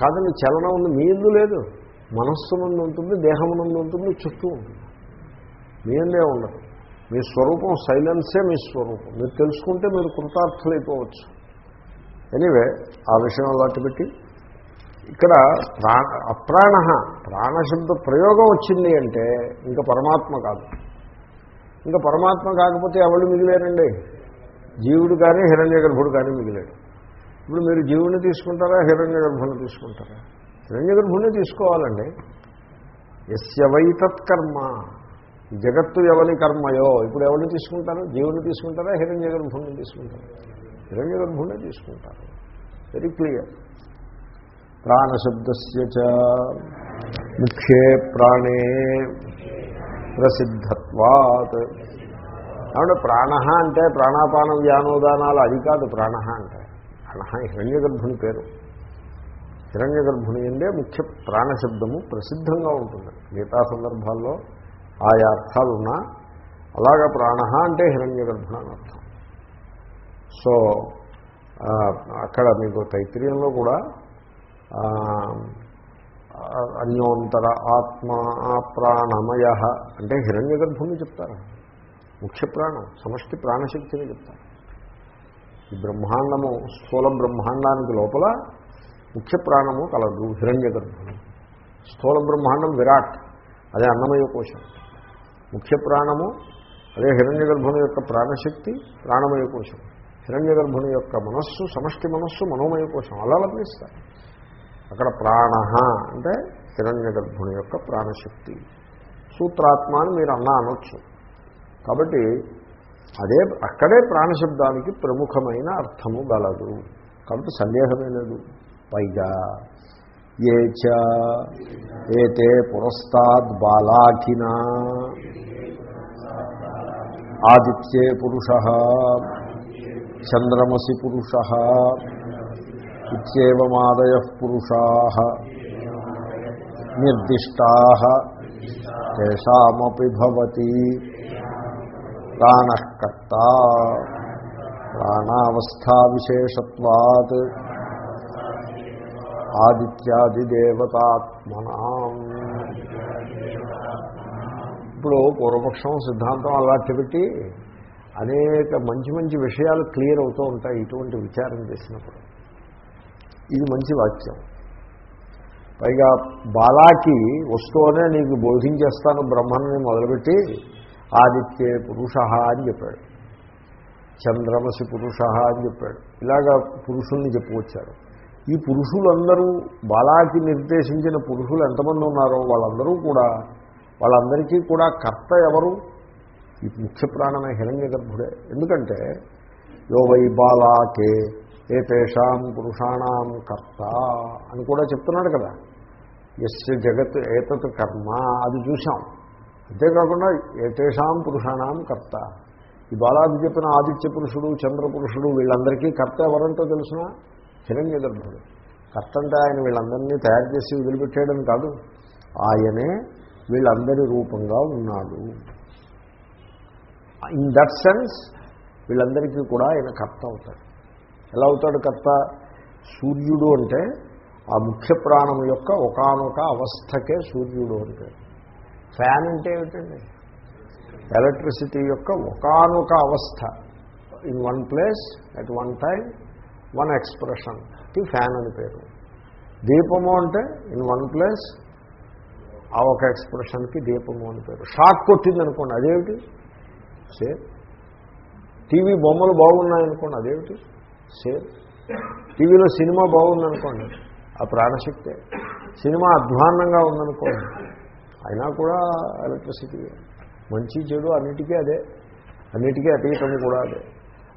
కాదండి చలనం ఉంది. మీ ఎందు లేదు. మనస్సు నుండి ఉంటుంది దేహం నుండి ఉంటుంది చుట్టూ ఉంటుంది. మీ ఎందే ఉండదు. మీ స్వరూపం సైలెన్సే మీ స్వరూపం. మీరు తెలుసుకుంటే మీరు కృతార్థులైపోవచ్చు. ఎనీవే ఆ విషయం అలాంటి పెట్టి ఇక్కడ ప్రాణ అప్రాణ ప్రాణశబ్ద ప్రయోగం వచ్చింది అంటే ఇంకా పరమాత్మ కాదు. ఇంకా పరమాత్మ కాకపోతే ఎవరు మిగిలేరండి? జీవుడు కానీ హిరణ్య గర్భుడు కానీ మిగిలేడు ఇప్పుడు మీరు జీవుని తీసుకుంటారా హిరణ్య గర్భుని తీసుకుంటారా? హిరణ్య గర్భుని తీసుకోవాలండి. ఎస్య వై తత్కర్మ. జగత్తు ఎవరి కర్మయో? ఇప్పుడు ఎవరిని తీసుకుంటారు? జీవుని తీసుకుంటారా హిరణ్య గర్భుని తీసుకుంటారా? హిరణ్య గర్భునే తీసుకుంటారు. వెరీ క్లియర్ ప్రాణశబ్దస్య చ. ముఖ్యే ప్రాణే ప్రసిద్ధత్వాత్. కాబట్టి ప్రాణ అంటే ప్రాణాపాన వ్యానోదానాలు అది కాదు ప్రాణ అంటే. ప్రాణ హిరణ్య గర్భుని పేరు. హిరణ్య గర్భుని అంటే ముఖ్య ప్రాణశబ్దము ప్రసిద్ధంగా ఉంటుంది. మిగతా సందర్భాల్లో ఆయా అర్థాలున్నా అలాగా ప్రాణ అంటే హిరణ్య గర్భుడు అని అర్థం. సో అక్కడ మీకు తైత్రీయంలో కూడా అన్యోంతర ఆత్మ ప్రాణమయ అంటే హిరణ్య గర్భుని చెప్తారు. ముఖ్య ప్రాణం సమష్టి ప్రాణశక్తిని చెప్తారు. ఈ బ్రహ్మాండము స్థూల బ్రహ్మాండానికి లోపల ముఖ్య ప్రాణము కలదు హిరణ్య గర్భుని స్థూల బ్రహ్మాండం విరాట్ అదే అన్నమయ కోశం. ముఖ్య ప్రాణము అదే హిరణ్య గర్భుని యొక్క ప్రాణశక్తి ప్రాణమయ కోశం. హిరణ్య గర్భుని యొక్క మనస్సు సమష్టి మనస్సు మనోమయ కోశం అలా లభిస్తారు అక్కడ ప్రాణ అంటే హిరణ్య గర్భుని యొక్క ప్రాణశక్తి. సూత్రాత్మ అని మీరు అన్నా అనొచ్చు. కాబట్టి అదే అక్కడే ప్రాణశబ్దానికి ప్రముఖమైన అర్థము గలదు. కాబట్టి సందేహమే లేదు. పైగా ఏ చ ఏతే పురస్తాద్ బాలాఖినా. ఆదిత్యే పురుష. చంద్రమసి పురుష. ఇత్యేవమాదయ పురుషా నిర్దిష్టా తేషామపి భవతి ప్రాణకర్త ప్రాణావస్థా విశేషత్వాత్ ఆదిత్యాదిదేవతాత్మనా. ఇప్పుడు పూర్వపక్షం సిద్ధాంతం అలాంటి పెట్టి అనేక మంచి మంచి విషయాలు క్లియర్ అవుతూ ఉంటాయి ఇటువంటి విచారం చేసినప్పుడు. ఇది మంచి వాక్యం. పైగా బాలాకి వస్తూనే నీకు బోధించేస్తాను బ్రహ్మని మొదలుపెట్టి ఆదిత్యే పురుష అని చెప్పాడు. చంద్రమసి పురుష అని చెప్పాడు. ఇలాగా పురుషుల్ని చెప్పుకొచ్చారు ఈ పురుషులందరూ బాలాకి నిర్దేశించిన పురుషులు ఎంతమంది ఉన్నారో వాళ్ళందరూ కూడా వాళ్ళందరికీ కూడా కర్త ఎవరు? ఈ ముఖ్య ప్రాణమే హిరణ్య గర్భుడే ఎందుకంటే యో వై బాలాకే ఏతేషాం పురుషాణం కర్త అని కూడా చెప్తున్నాడు కదా. ఎస్ జగత్ ఏతత్ కర్మ అది చూసాం అంతేకాకుండా ఏతేషాం పురుషాణం కర్త. ఈ బాలాది చెప్పిన ఆదిత్య పురుషుడు చంద్ర పురుషుడు వీళ్ళందరికీ కర్త ఎవరంటో తెలిసిన హిరణ్య గర్భుడు కర్త అంటే ఆయన వీళ్ళందరినీ తయారు చేసి వదిలిపెట్టేయడం కాదు ఆయనే వీళ్ళందరి రూపంగా ఉన్నాడు. ఇన్ దట్ సెన్స్ వీళ్ళందరికీ కూడా ఆయన కర్త అవుతాడు. ఎలా అవుతాడు కర్త? సూర్యుడు అంటే ఆ ముఖ్య ప్రాణం యొక్క ఒకనొక అవస్థకే సూర్యుడు అంటే. ఫ్యాన్ అంటే ఏమిటండి? ఎలక్ట్రిసిటీ యొక్క ఒకనొక అవస్థ. In one place at one time one ఎక్స్ప్రెషన్కి fan అని పేరు. దీపము అంటే ఇన్ వన్ ప్లేస్ ఆ ఒక ఎక్స్ప్రెషన్కి దీపము అని పేరు. షాక్ కొట్టింది అనుకోండి అదేమిటి? సేమ్ టీవీ బొమ్మలు బాగున్నాయనుకోండి అదేమిటి? సేమ్. టీవీలో సినిమా బాగుందనుకోండి ఆ ప్రాణశక్తే. సినిమా అధ్వాన్నంగా ఉందనుకోండి అయినా కూడా ఎలక్ట్రిసిటీ మంచి చెడు అన్నిటికీ అదే. అన్నిటికీ అతీతం కూడా అదే.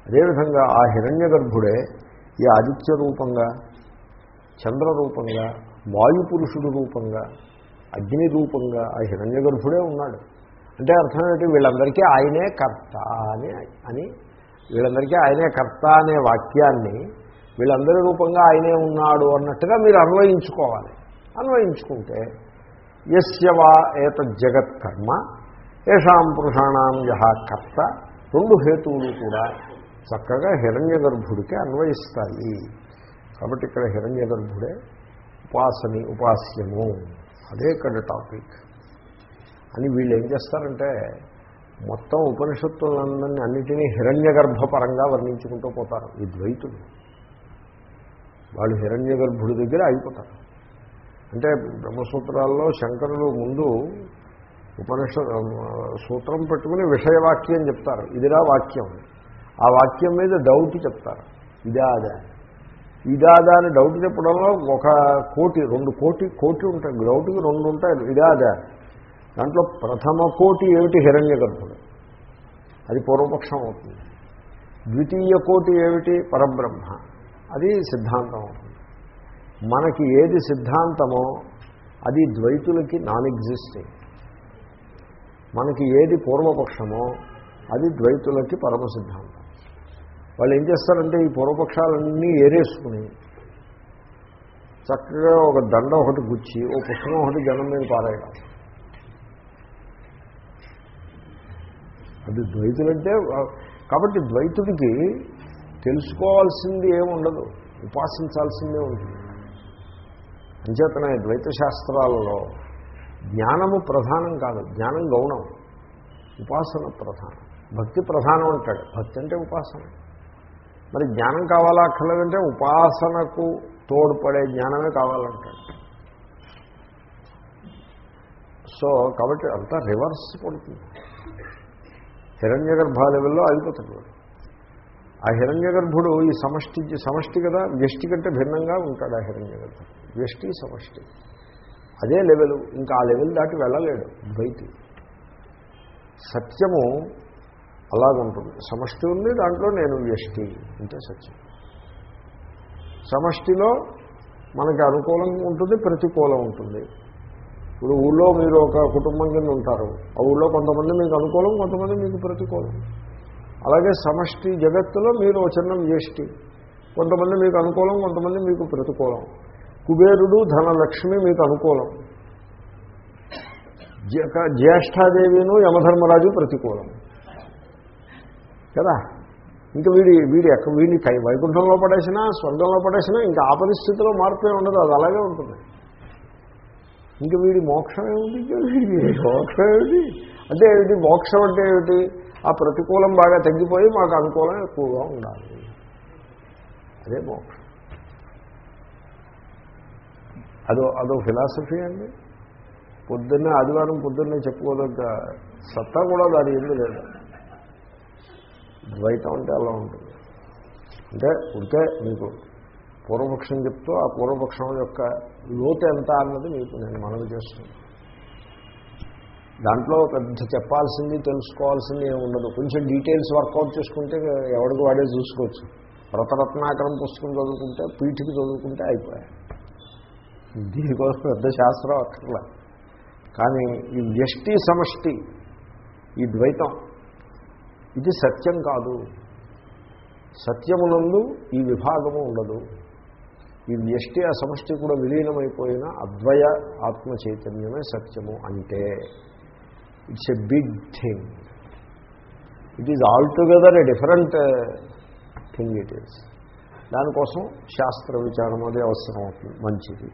అదేవిధంగా ఆ హిరణ్య గర్భుడే ఈ ఆదిత్య రూపంగా చంద్ర రూపంగా వాయుపురుషుడు రూపంగా అగ్ని రూపంగా ఆ హిరణ్య గర్భుడే ఉన్నాడు. అంటే అర్థం ఏంటి? వీళ్ళందరికీ ఆయనే కర్త అని అని వీళ్ళందరికీ ఆయనే కర్త అనే వాక్యాన్ని వీళ్ళందరి రూపంగా ఆయనే ఉన్నాడు అన్నట్టుగా మీరు అన్వయించుకోవాలి. అన్వయించుకుంటే ఎస్యవా ఏత ఏత జగత్కర్మ ఏషాం పురుషాణం యహ కర్త రెండు హేతువులు కూడా చక్కగా హిరణ్య గర్భుడికి అన్వయిస్తాయి. కాబట్టి ఇక్కడ హిరణ్య గర్భుడే ఉపాసని ఉపాస్యము. అదే ఇక్కడ టాపిక్. అని వీళ్ళు ఏం చేస్తారంటే మొత్తం ఉపనిషత్తులందరినీ అన్నిటినీ హిరణ్య గర్భపరంగా వర్ణించుకుంటూ పోతారు. ఈ ద్వైతులు. వాళ్ళు హిరణ్య గర్భుడి దగ్గర అయిపోతారు. అంటే బ్రహ్మసూత్రాల్లో శంకరులు ముందు ఉపనిష సూత్రం పెట్టుకుని విషయవాక్యం చెప్తారు. ఇదిరా వాక్యం. ఆ వాక్యం మీద డౌట్ చెప్తారు. ఇదా అదా. ఇదా అదా అని డౌట్ చెప్పడంలో ఒక కోటి రెండు కోటి కోటి ఉంటాయి. డౌట్కి రెండు ఉంటాయి. ఇదా అదా. దాంట్లో ప్రథమ కోటి ఏమిటి? హిరణ్య గర్భుడు అది పూర్వపక్షం అవుతుంది. ద్వితీయ కోటి ఏమిటి? పరబ్రహ్మ. అది సిద్ధాంతం అవుతుంది. మనకి ఏది సిద్ధాంతమో అది ద్వైతులకి నాన్ ఎగ్జిస్టింగ్ మనకి ఏది పూర్వపక్షమో అది ద్వైతులకి పరమ సిద్ధాంతం వాళ్ళు ఏం చేస్తారంటే ఈ పూర్వపక్షాలన్నీ ఏరేసుకుని చక్కగా ఒక దండ ఒకటి గుచ్చి ఓ పుస్తకం ఒకటి జనం మీద పారేయడం అది ద్వైతులంటే కాబట్టి ద్వైతుడికి తెలుసుకోవాల్సింది ఏముండదు ఉపాసించాల్సిందే ఉంటుంది. అంచేతనే ద్వైత శాస్త్రాలలో జ్ఞానము ప్రధానం కాదు జ్ఞానం గౌణం ఉపాసన ప్రధానం. భక్తి ప్రధానం అంటాడు భక్తి అంటే ఉపాసన. మరి జ్ఞానం కావాలా అక్కర్లేదంటే ఉపాసనకు తోడ్పడే జ్ఞానమే కావాలంటాడు. సో కాబట్టి అంతా రివర్స్ పడుతుంది. హిరణ్య గర్భ లెవెల్లో అయిపోతాడు వాడు. ఆ హిరణ్య గర్భుడు ఈ సమష్టి సమష్టి కదా వ్యష్టి కంటే భిన్నంగా ఉంటాడు ఆ హిరణ్య గర్భ వ్యష్టి సమష్టి. అదే లెవెల్. ఇంకా ఆ లెవెల్ దాటి వెళ్ళలేడు ద్వైతి సత్యము అలాగుంటుంది. సమష్టి ఉంది దాంట్లో నేను వ్యష్టి అంటే సత్యం. సమష్టిలో మనకి అనుకూలంగా ఉంటుంది ప్రతికూలం ఉంటుంది. ఇప్పుడు ఊళ్ళో మీరు ఒక కుటుంబం కింద ఉంటారు. ఆ ఊళ్ళో కొంతమంది మీకు అనుకూలం కొంతమంది మీకు ప్రతికూలం. అలాగే సమష్టి జగత్తులో మీరు ఒక చిన్న వ్యష్టి కొంతమంది మీకు అనుకూలం కొంతమంది మీకు ప్రతికూలం. కుబేరుడు ధనలక్ష్మి మీకు అనుకూలం. జ- జ్యేష్ఠాదేవిను యమధర్మరాజు ప్రతికూలం. కదా? ఇంకా వీడి వీడి ఎక్క వీడిని కై వైకుంఠంలో పడేసినా స్వర్గంలో పడేసినా ఇంకా ఆ పరిస్థితిలో మార్పే ఉండదు అది అలాగే ఉంటుంది. ఇంకా వీడి మోక్షం ఏమిటి? వీడి మోక్షం ఏమిటి? అంటే ఏమిటి? మోక్షం అంటే ఏమిటి? ఆ ప్రతికూలం బాగా తగ్గిపోయి మాకు అనుకూలం ఎక్కువగా ఉండాలి. అదే మోక్షం. అదో అదో ఫిలాసఫీ అండి. పొద్దున్నే ఆదివారం పొద్దున్నే చెప్పుకోదగ్గ సత్తా కూడా దాని ఎందు లేదు. ద్వైతం అంటే అలా ఉంటుంది. అంటే ఉంటే మీకు పూర్వపక్షం చెప్తూ ఆ పూర్వపక్షం యొక్క లోతు ఎంత అన్నది మీకు నేను మనవి చేస్తున్నాను. దాంట్లో పెద్ద చెప్పాల్సింది తెలుసుకోవాల్సింది ఏమి ఉండదు. కొంచెం డీటెయిల్స్ వర్కౌట్ చేసుకుంటే ఎవరికి వాడే చూసుకోవచ్చు. వ్రతరత్నాకరం పుస్తకం చదువుకుంటే పీఠికి చదువుకుంటే అయిపోయాయి. దీనికోసం పెద్ద శాస్త్రం అక్కర్లే. కానీ ఈ వ్యష్టి సమష్టి ఈ ద్వైతం ఇది సత్యం కాదు. సత్యమునందు ఈ విభాగము ఉండదు. ఈ వ్యష్టి ఆ సమష్టి కూడా విలీనమైపోయిన అద్వయ ఆత్మ చైతన్యమే సత్యము అంటే it's a big thing. It is altogether a different thing it is దానికోసం శాస్త్ర విచారం అది అవసరం అవుతుంది మంచిది.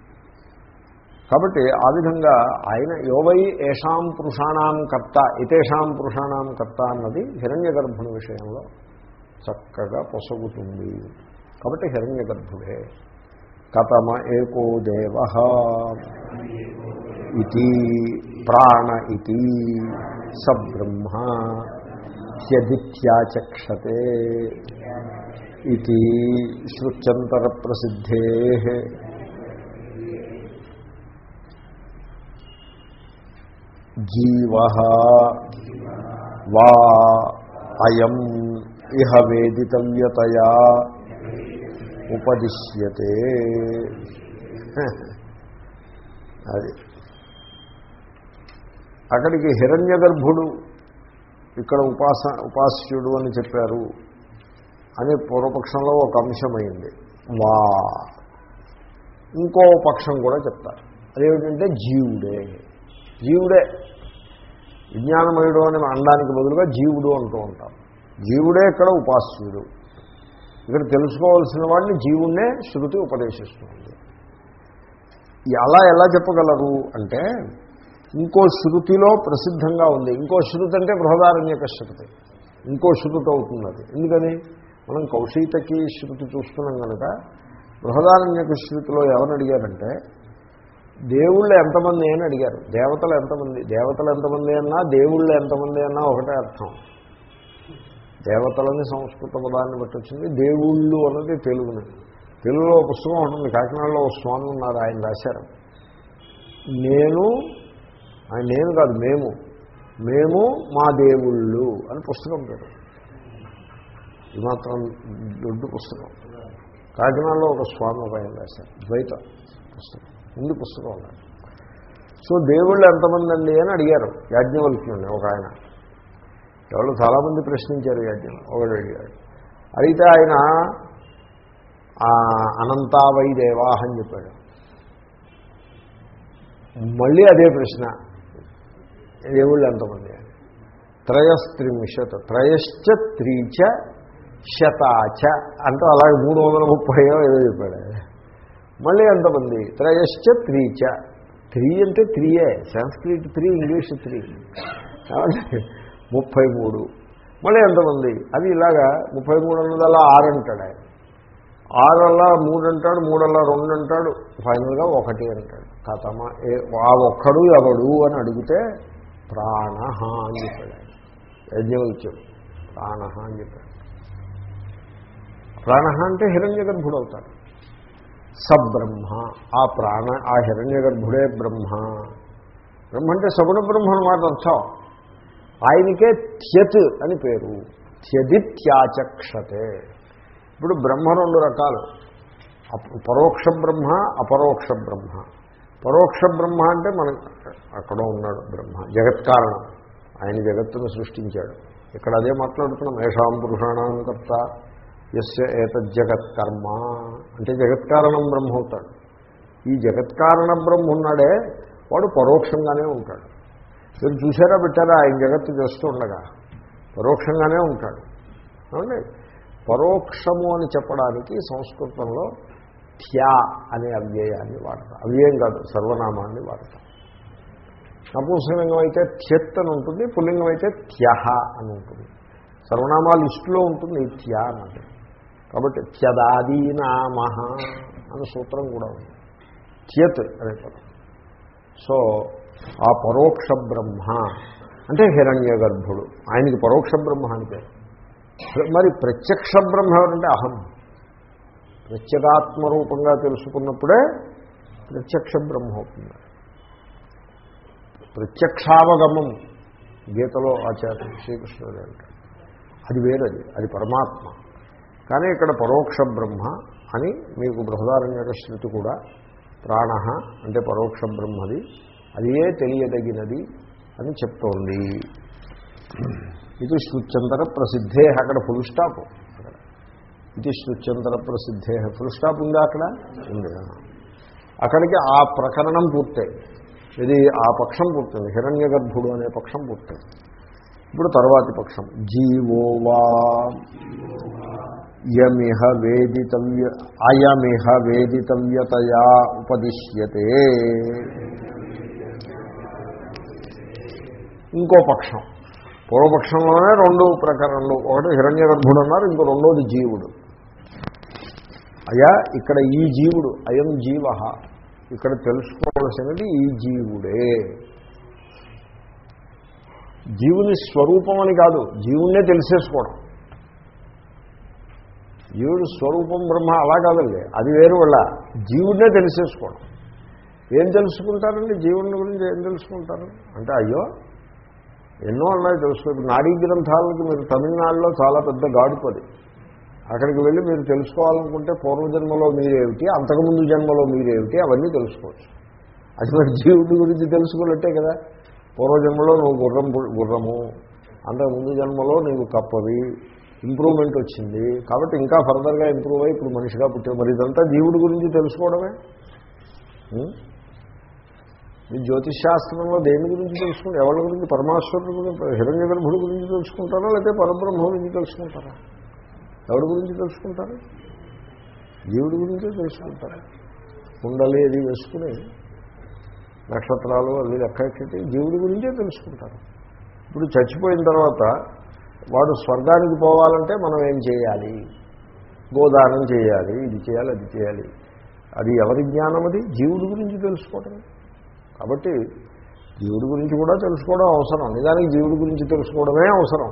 కాబట్టి ఆ విధంగా ఆయన యోవై ఏషాం పురుషాణం కర్త ఇతేషాం పురుషాణం కర్త అన్నది హిరణ్య గర్భుని విషయంలో చక్కగా పొసగుతుంది. కాబట్టి హిరణ్య గర్భుడే కథమ ఏకో దేవ ఇది ప్రాణ ఇది సబ్రహ్మ హ్యదిత్యాచక్షతే ఇది శృత్యంతర ప్రసిద్ధే జీవ వా అయం ఇహ వేదితవ్యతయా ఉపదిశ్యతే. అది. అక్కడికి హిరణ్య గర్భుడు ఇక్కడ ఉపాస ఉపాస్యుడు అని చెప్పారు అని పూర్వపక్షంలో ఒక అంశమైంది. వా. ఇంకో పక్షం కూడా చెప్తారు. అదేమిటంటే జీవుడే. జీవుడే. విజ్ఞానమయుడు అని అనడానికి బదులుగా జీవుడు అంటూ ఉంటాం. జీవుడే ఇక్కడ ఉపాస్యుడు. ఇక్కడ తెలుసుకోవాల్సిన వాడిని జీవుణ్ణే శృతి ఉపదేశిస్తుంది. అలా ఎలా చెప్పగలరు అంటే ఇంకో శృతిలో ప్రసిద్ధంగా ఉంది. ఇంకో శృతి అంటే బృహదారణ్యక శృతి ఇంకో శృతి అవుతుంది అది. ఎందుకని? మనం కౌశీతకి శృతి చూస్తున్నాం కనుక బృహదారణ్యక శృతిలో ఎవరిని అడిగారంటే దేవుళ్ళు ఎంతమంది అని అడిగారు. దేవతలు ఎంతమంది? దేవతలు ఎంతమంది అన్నా దేవుళ్ళు ఎంతమంది అన్నా ఒకటే అర్థం. దేవతలని సంస్కృత పదాన్ని బట్టి వచ్చింది. దేవుళ్ళు అన్నది తెలుగుని. తెలుగులో ఒక పుస్తకం ఉంటుంది. కాకినాడలో ఒక స్వామి ఉన్నారు ఆయన రాశారు. నేను ఆయన నేను కాదు మేము. మేము మా దేవుళ్ళు అని పుస్తకం పేరు. ఇది మాత్రం దొడ్డు పుస్తకం. కాకినాడలో ఒక స్వామి ఒక ఆయన రాశారు. ద్వైత పుస్తకం. ఉంది పుస్తకం సో దేవుళ్ళు ఎంతమంది అండి అని అడిగారు. యాజ్ఞవల్క్యుని ఒక ఆయన. ఎవరు చాలామంది ప్రశ్నించారు యాజ్ఞం ఒకడు అడిగాడు. అయితే ఆయన అనంతావై దేవాహ అని చెప్పాడు. మళ్ళీ అదే ప్రశ్న. దేవుళ్ళు ఎంతమంది? త్రయస్త్రిమిషత్ త్రయశ్చ త్రీచ శతాచ అంటే అలాగే మూడు వందల ముప్పై ఏదో చెప్పాడు. మళ్ళీ ఎంతమంది? త్రయశ్చ త్రీచ. త్రీ అంటే త్రీయే. Sanskrit three English three. కాబట్టి ముప్పై మూడు మళ్ళీ ఎంతమంది? అది ఇలాగా ముప్పై మూడు అన్నదల్లా ఆరు అంటాడు ఆయన. ఆరల్లా మూడు అంటాడు మూడల్లా రెండు అంటాడు ఫైనల్గా ఒకటి అంటాడు. కథమా ఏ ఆ ఒక్కడు ఎవడు అని అడిగితే ప్రాణహ అని చెప్పాడు ఆయన. యజ్ఞవల్క్యుడు ప్రాణహ అని చెప్పాడు. ప్రాణ అంటే హిరణ్య గర్భుడు అవుతాడు. సబ్రహ్మ ఆ ప్రాణ ఆ హిరణ్య గర్భుడే బ్రహ్మ. బ్రహ్మ అంటే సగుణ బ్రహ్మ అనమాట అర్థం. ఆయనకే త్యత్ అని పేరు. త్యదిత్యాచక్షతే. ఇప్పుడు బ్రహ్మ రెండు రకాలు. పరోక్ష బ్రహ్మ అపరోక్ష బ్రహ్మ. పరోక్ష బ్రహ్మ అంటే మన అక్కడ ఉన్నాడు బ్రహ్మ. జగత్కారణం ఆయన జగత్తును సృష్టించాడు. ఇక్కడ అదే మాట్లాడుతున్నాం. ఏషాం పురుషాణం కర్త ఎస్య ఏతజ్జగత్కర్మ అంటే జగత్కారణం బ్రహ్మ అవుతాడు. ఈ జగత్కారణ బ్రహ్మ ఉన్నాడే వాడు పరోక్షంగానే ఉంటాడు. మీరు చూసారా పెట్టారా ఆయన జగత్తు చేస్తూ ఉండగా పరోక్షంగానే ఉంటాడు. ఏమండి? పరోక్షము అని చెప్పడానికి సంస్కృతంలో థ్యా అనే అవ్యయాన్ని వాడతాం అవ్యయం కాదు సర్వనామాన్ని వాడతాం నపూంసలింగం అయితే థ్యత్ అని ఉంటుంది పుల్లింగం అయితే త్యహ అని ఉంటుంది. సర్వనామాలు లిస్టులో ఉంటుంది థ్యా అన్నది. కాబట్టి త్యదాదీనామ అనే సూత్రం కూడా ఉంది. త్యత్ అనే పదం. సో ఆ పరోక్ష బ్రహ్మ అంటే హిరణ్య గర్భుడు ఆయనకి పరోక్ష బ్రహ్మ అని పేరు. మరి ప్రత్యక్ష బ్రహ్మ ఎవరంటే అహం. ప్రత్యేగాత్మరూపంగా తెలుసుకున్నప్పుడే ప్రత్యక్ష బ్రహ్మ అవుతుంది ప్రత్యక్షావగమం గీతలో ఆచార్య శ్రీకృష్ణుడు అంటారు. అది వేరది అది పరమాత్మ. కానీ ఇక్కడ పరోక్ష బ్రహ్మ అని మీకు బృహదారణ్యక శృతి కూడా ప్రాణ అంటే పరోక్ష బ్రహ్మది అదే తెలియదగినది అని చెప్తోంది. ఇది శృత్యంతర ప్రసిద్ధే అక్కడ ఫుల్ స్టాప్ ఇది శృత్యంతర ప్రసిద్ధే ఫుల్ స్టాప్ ఉందా అక్కడ? ఉంది. అక్కడికి ఆ ప్రకరణం పూర్తయింది ఇది ఆ పక్షం పూర్తయింది. హిరణ్య గర్భుడు అనే పక్షం పూర్తయింది. ఇప్పుడు తర్వాతి పక్షం. జీవోవా యమిహ వేదితవ్య అయమిహ వేదితవ్యతయా ఉపదిశ్యతే. ఇంకో పక్షం. పూర్వపక్షంలోనే రెండు ప్రకరణలు. ఒకటి హిరణ్య గర్భుడు అన్నారు ఇంకో రెండోది జీవుడు. అయ్యా ఇక్కడ ఈ జీవుడు అయం జీవ. ఇక్కడ తెలుసుకోవలసినది ఈ జీవుడే. జీవుని స్వరూపం అని కాదు జీవుణ్ణే తెలిసేసుకోవడం. జీవుడు స్వరూపం బ్రహ్మ అలా కాదండి అది వేరు వల్ల జీవుడినే తెలిసేసుకోవడం. ఏం తెలుసుకుంటారండి? జీవుని గురించి ఏం తెలుసుకుంటారు? అంటే అయ్యో ఎన్నో అన్నాయి తెలుసుకో ఇప్పుడు నాడీ గ్రంథాలకి మీరు తమిళనాడులో చాలా పెద్ద గాడుపది. అక్కడికి వెళ్ళి మీరు తెలుసుకోవాలనుకుంటే పూర్వజన్మలో మీరేమిటి అంతకుముందు జన్మలో మీరేమిటి అవన్నీ తెలుసుకోవచ్చు. అటువంటి జీవుడి గురించి తెలుసుకున్నట్టే కదా. పూర్వజన్మలో నువ్వు గుర్రం గుర్రము అంతకుముందు జన్మలో నీవు కప్పవి ఇంప్రూవ్మెంట్ వచ్చింది. కాబట్టి ఇంకా ఫర్దర్గా ఇంప్రూవ్ అయ్యి ఇప్పుడు మనిషిగా పుట్టిన మరి ఇదంతా జీవుడి గురించి తెలుసుకోవడమే? ఉం? ఈ జ్యోతిష్ శాస్త్రంలో దేని గురించి తెలుసుకుంటారు? ఎవరి గురించి? పరమాశ్వరుడు గురించి హిరణ్య గర్భుడు గురించి తెలుసుకుంటారా? లేకపోతే పరబ్రహ్మ గురించి తెలుసుకుంటారా? ఎవరి గురించి తెలుసుకుంటారు? దేవుడి గురించే తెలుసుకుంటారు. కుండలి అది వేసుకుని నక్షత్రాలు అవి లెక్క ఎక్కితే జీవుడి గురించే తెలుసుకుంటారు. ఇప్పుడు చచ్చిపోయిన తర్వాత వాడు స్వర్గానికి పోవాలంటే మనం ఏం చేయాలి? గోదానం చేయాలి ఇది చేయాలి అది చేయాలి. అది ఎవరి జ్ఞానం అది జీవుడి గురించి తెలుసుకోవటం కాబట్టి జీవుడి గురించి కూడా తెలుసుకోవడం అవసరం. నిజానికి జీవుడి గురించి తెలుసుకోవడమే అవసరం.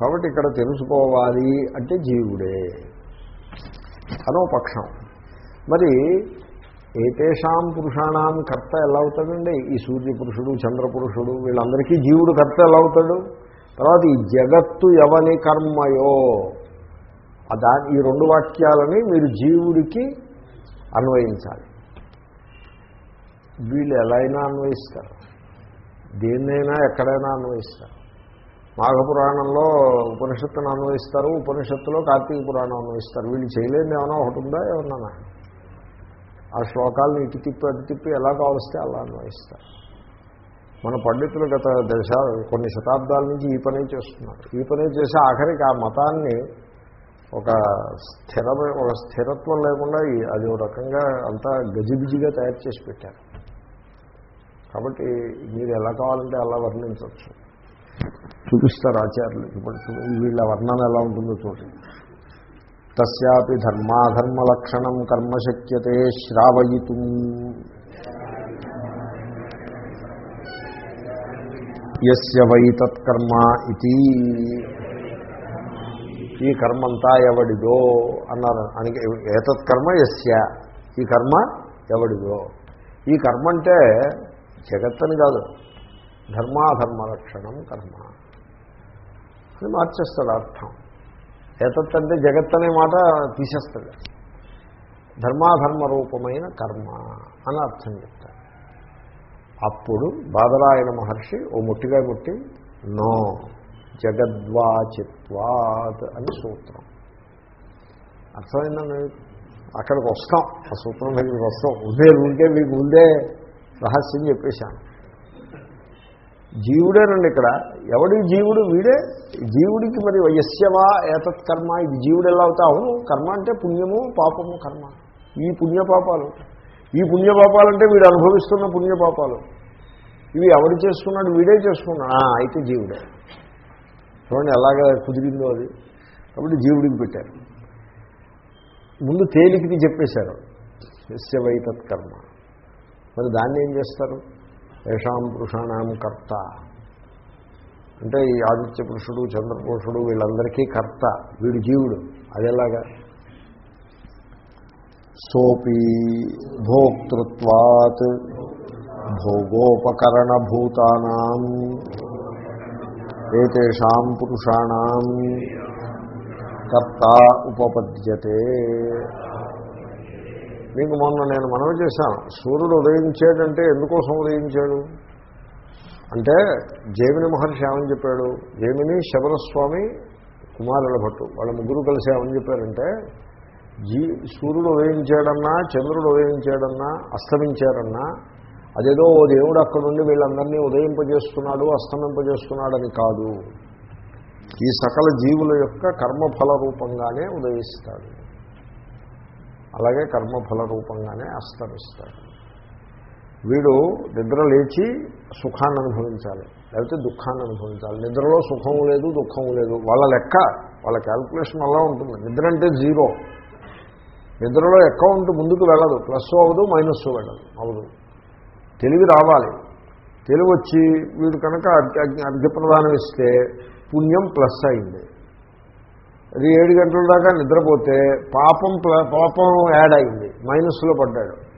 కాబట్టి ఇక్కడ తెలుసుకోవాలి అంటే జీవుడే. అనో పక్షం. మరి ఏతేషాం పురుషాణం కర్త ఎలా అవుతాడండి? ఈ సూర్య పురుషుడు చంద్ర పురుషుడు వీళ్ళందరికీ జీవుడు కర్త ఎలా అవుతాడు? తర్వాత ఈ జగత్తు ఎవని కర్మయో. ఆ దా ఈ రెండు వాక్యాలని మీరు జీవుడికి అన్వయించాలి. వీళ్ళు ఎలా అయినా అన్వయిస్తారు. దేన్నైనా ఎక్కడైనా అన్వయిస్తారు. మాఘపురాణంలో ఉపనిషత్తును అన్వయిస్తారు ఉపనిషత్తులో కార్తీక పురాణం అన్వయిస్తారు. వీళ్ళు చేయలేని ఏమైనా ఒకటి ఉందా ఏమన్నా? ఆ శ్లోకాలను ఇటు తిప్పి అటు తిప్పి ఎలా కావలిస్తే అలా అన్వయిస్తారు. మన పండితులు గత దశ కొన్ని శతాబ్దాల నుంచి ఈ పనే చేస్తున్నారు. ఈ పనే చేసి ఆఖరికి ఆ మతాన్ని ఒక స్థిరమైన ఒక స్థిరత్వం లేకుండా అది ఒక రకంగా అంతా గజిబిజిగా తయారు చేసి పెట్టారు. కాబట్టి మీరు ఎలా కావాలంటే అలా వర్ణించవచ్చు. చూపిస్తారు ఆచార్యులు. ఇప్పుడు వీళ్ళ వర్ణన ఎలా ఉంటుందో చూడండి. తస్యాపి ధర్మాధర్మలక్షణం కర్మశక్యతే శ్రావయితు. ఎస్య వై తత్కర్మ ఇది ఈ కర్మంతా ఎవడిదో అన్నారు. అని ఏతత్కర్మ ఎస్య యస్య. ఈ కర్మ ఎవడిదో. ఈ కర్మ అంటే జగత్తని కాదు ధర్మాధర్మ లక్షణం కర్మ. అని మార్చేస్తాడు అర్థం. ఏతత్ అంటే జగత్ అనే మాట తీసేస్తాడు. ధర్మాధర్మ రూపమైన కర్మ అని అర్థం చెప్తాడు. అప్పుడు బాదరాయణ మహర్షి ఓ ముట్టిగా ముట్టి నో జగద్వాచిత్వాత్ అని సూత్రం. అర్థమైందండి? అక్కడికి వస్తాం. ఆ సూత్రం దగ్గరికి వస్తాం. ఉందే ఉంటే మీకు ముందే రహస్యం చెప్పేశాను. జీవుడేనండి ఇక్కడ. ఎవడి జీవుడు? వీడే. జీవుడికి మరి వయస్యవా ఏతత్ కర్మ? ఇది జీవుడు ఎలా అవుతా అవును కర్మ అంటే పుణ్యము పాపము కర్మ. ఈ పుణ్యపాపాలు ఈ పుణ్యపాపాలంటే వీడు అనుభవిస్తున్న పుణ్యపాపాలు ఇవి ఎవడు చేసుకున్నాడు? వీడే చేసుకున్నాడు. అయితే జీవుడే. చూడండి ఎలాగ కుదిరిందో అది. కాబట్టి జీవుడికి పెట్టారు. ముందు తేలికది చెప్పేశారు. యస్య వై తత్కర్మ మరి దాన్ని ఏం చేస్తారు? ఏషాం పురుషాణం కర్త. అంటే ఈ ఆదిత్య పురుషుడు చంద్రపురుషుడు వీళ్ళందరికీ కర్త వీడు జీవుడు. అదేలాగా? సోపి భోక్తృత్వాత్ భోగోపకరణభూతానాం ఏతేషాం పురుషాణం కర్త ఉపపద్యతే. మీకు మొన్న నేను మనవి చేశాను. సూర్యుడు ఉదయించాడంటే ఎందుకోసం ఉదయించాడు? అంటే జేమిని మహర్షి ఏమని చెప్పాడు? జేమిని శబరస్వామి కుమారుల భట్టు. వాళ్ళ ముగ్గురు కలిసి ఏమని చెప్పారంటే జీ సూర్యుడు ఉదయించాడన్నా చంద్రుడు ఉదయించాడన్నా అస్తమించాడన్నా అదేదో ఓ దేవుడు అక్కడ నుండి వీళ్ళందరినీ ఉదయింపజేస్తున్నాడు అస్తమింపజేస్తున్నాడని కాదు. ఈ సకల జీవుల యొక్క కర్మఫల రూపంగానే ఉదయిస్తాడు. అలాగే కర్మఫల రూపంగానే అస్తమిస్తాడు వీడు నిద్ర లేచి సుఖాన్ని అనుభవించాలి లేకపోతే దుఃఖాన్ని అనుభవించాలి నిద్రలో సుఖం లేదు దుఃఖం లేదు. వాళ్ళ లెక్క వాళ్ళ క్యాల్కులేషన్ అలా ఉంటుంది. నిద్ర అంటే జీరో. నిద్రలో అకౌంట్ ముందుకు వెళ్ళదు. ప్లస్ అవ్వదు మైనస్ వెళ్ళదు అవదు తెలివి రావాలి. తెలివి వచ్చి వీడు కనుక అర్ఘ్య అర్ఘ్యప్రదానం ఇస్తే పుణ్యం ప్లస్ అయింది. అది ఏడు గంటల దాకా నిద్రపోతే పాపం ప్ల- పాపం యాడ్ అయింది. మైనస్లో పడ్డాడు.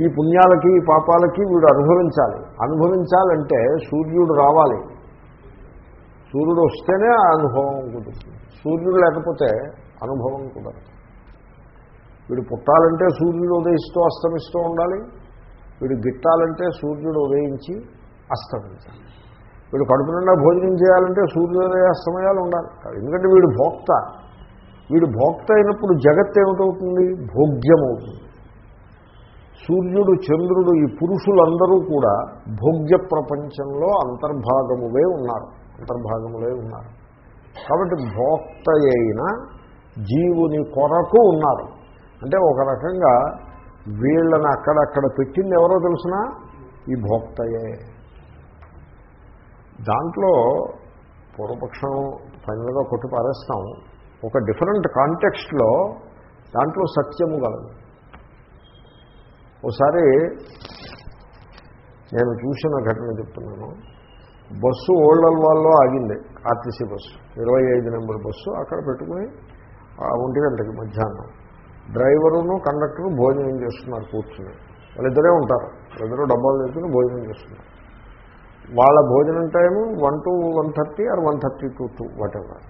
ఈ పుణ్యాలకి ఈ పాపాలకి వీడు అనుభవించాలి. అనుభవించాలంటే సూర్యుడు రావాలి. సూర్యుడు వస్తేనే ఆ అనుభవం కుదురుతుంది. సూర్యుడు లేకపోతే అనుభవం కుదరదు. వీడు పుట్టాలంటే సూర్యుడు ఉదయిస్తూ అస్తమిస్తూ ఉండాలి. వీడు గిట్టాలంటే సూర్యుడు ఉదయించి అస్తమించాలి. వీడు కడుపు నిండా భోజనం చేయాలంటే సూర్యోదయ సమయాలు ఉండాలి. ఎందుకంటే వీడు భోక్త. వీడు భోక్త అయినప్పుడు జగత్ ఏమిటవుతుంది? భోగ్యమవుతుంది. సూర్యుడు చంద్రుడు ఈ పురుషులందరూ కూడా భోగ్య ప్రపంచంలో అంతర్భాగములే ఉన్నారు. అంతర్భాగములే ఉన్నారు. కాబట్టి భోక్త అయిన జీవుని కొరకు ఉన్నారు. అంటే ఒక రకంగా వీళ్ళని అక్కడక్కడ పెట్టింది ఎవరో తెలుసునా? ఈ భోక్తయే. దాంట్లో పూర్వపక్షం ఫైనల్గా కొట్టి పారేస్తాం. ఒక డిఫరెంట్ కాంటెక్స్ట్లో దాంట్లో సత్యము గలదు. ఒకసారి నేను చూసిన ఘటన చెప్తున్నాను. బస్సు ఓల్డల్వాల్లో ఆగింది. RTC bus. ఇరవై ఐదు నెంబర్ బస్సు అక్కడ పెట్టుకుని ఒంటి గంటకి మధ్యాహ్నం. డ్రైవరును కండక్టరు భోజనం చేస్తున్నారు కూర్చుని. వాళ్ళిద్దరే ఉంటారు. వాళ్ళిద్దరూ డబ్బాలు తెచ్చుకుని భోజనం చేస్తున్నారు. వాళ్ళ భోజనం time one two one thirty or one thirty to two whatever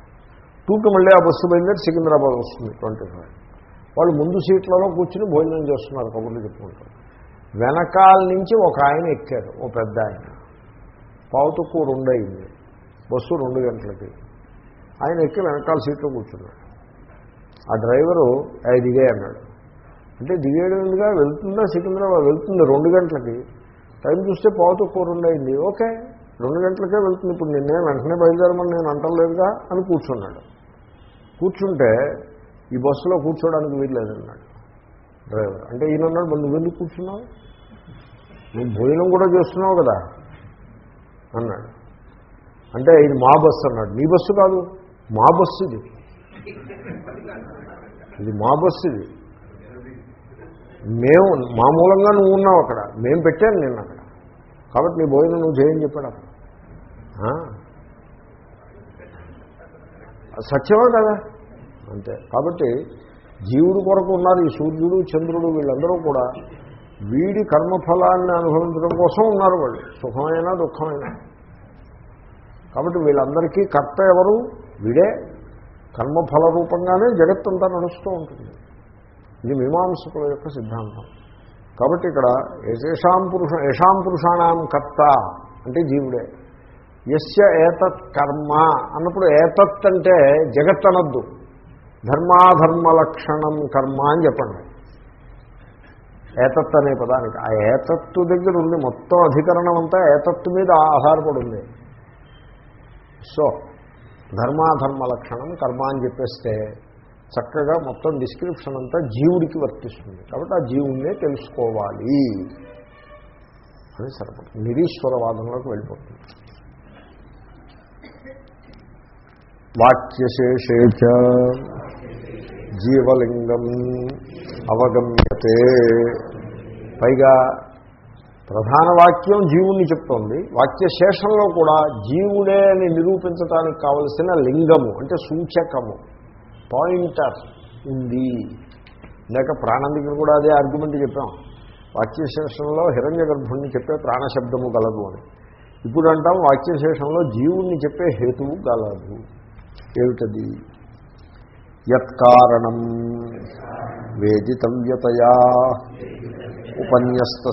టూకి మళ్ళీ ఆ బస్సు బయలుదేరి సికింద్రాబాద్ వస్తుంది ట్వంటీ ఫైవ్ వాళ్ళు ముందు సీట్లలో కూర్చుని భోజనం చేస్తున్నారు కబుర్లు చెప్పుకుంటారు వెనకాల నుంచి ఒక ఆయన ఎక్కారు ఓ పెద్ద ఆయన. పావుతుక్కు రెండు అయింది బస్సు రెండు గంటలకి. ఆయన ఎక్కి వెనకాల సీట్లో కూర్చున్నాడు. ఆ డ్రైవరు అది దిగే అన్నాడు. అంటే దిగేడుగా వెళ్తుందా సికింద్రాబాద్? వెళ్తుంది రెండు గంటలకి. టైం చూస్తే పావుతుక్కు రెండు అయింది ఓకే రెండు గంటలకే వెళ్తుంది. ఇప్పుడు నిన్నే వెంటనే బయలుదేరమని నేను అంటలేదుగా అని కూర్చున్నాడు. కూర్చుంటే ఈ బస్సులో కూర్చోడానికి వీల్లేదన్నాడు డ్రైవర్ అంటే ఈయన అన్నాడు మరి నువ్వెందుకు కూర్చున్నావు? నువ్వు భోజనం కూడా చేస్తున్నావు కదా అన్నాడు. అంటే ఇది మా బస్సు అన్నాడు. నీ బస్సు కాదు మా బస్సు ఇది. ఇది మా బస్సు ఇది. మేము మా మూలంగా నువ్వు ఉన్నావు అక్కడ. మేము పెట్టాను నిన్న కాబట్టి నీ భోజనం నువ్వు చేయని చెప్పాడు అప్పుడు. సత్యమా సత్యమే కదా? అంతే. కాబట్టి జీవుడు కొరకు ఉన్నారు ఈ సూర్యుడు చంద్రుడు వీళ్ళందరూ కూడా వీడి కర్మఫలాన్ని అనుభవించడం కోసం ఉన్నారు వాళ్ళు. సుఖమైనా దుఃఖమైనా. కాబట్టి వీళ్ళందరికీ కర్త ఎవరు? వీడే కర్మఫల రూపంగానే జగత్తంతా నడుస్తూ ఉంటుంది. ఇది మీమాంసకుల యొక్క సిద్ధాంతం. కాబట్టి ఇక్కడ యశేషాం పురుష యశాం పురుషాణం కర్త అంటే జీవుడే. యస్య ఏతత్ కర్మ అన్నప్పుడు ఏతత్ అంటే జగత్ అనద్దు ధర్మాధర్మ లక్షణం కర్మ అని చెప్పండి. ఏతత్ అనే పదానికి. ఆ ఏతత్తు దగ్గర ఉంది మొత్తం అధికరణం అంతా ఏతత్తు మీద ఆధారపడి ఉంది సో ధర్మాధర్మ లక్షణం కర్మ అని చెప్పేస్తే చక్కగా మొత్తం డిస్క్రిప్షన్ అంతా జీవుడికి వర్తిస్తుంది. కాబట్టి ఆ జీవుణ్ణే తెలుసుకోవాలి. అని సరిపడుతుంది నిరీశ్వరవాదంలోకి వెళ్ళిపోతుంది. వాక్యశేషే జీవలింగం అవగమ్యతే. పైగా ప్రధాన వాక్యం జీవుణ్ణి చెప్తోంది. వాక్యశేషంలో కూడా జీవుడే అని నిరూపించడానికి కావలసిన లింగము అంటే సూచకము. పాయింటర్ ఉంది లేక ప్రాణం దగ్గర కూడా అదే ఆర్గ్యుమెంట్ చెప్పాం. వాక్యశేషంలో హిరణ్య గర్భుణ్ణి చెప్పే ప్రాణశబ్దము గలదు అని. ఇప్పుడు అంటాం వాక్యశేషంలో జీవుణ్ణి చెప్పే హేతువు గలదు. ఏమిటది? యత్కారణం వేదితవ్యతయా ఉపన్యస్త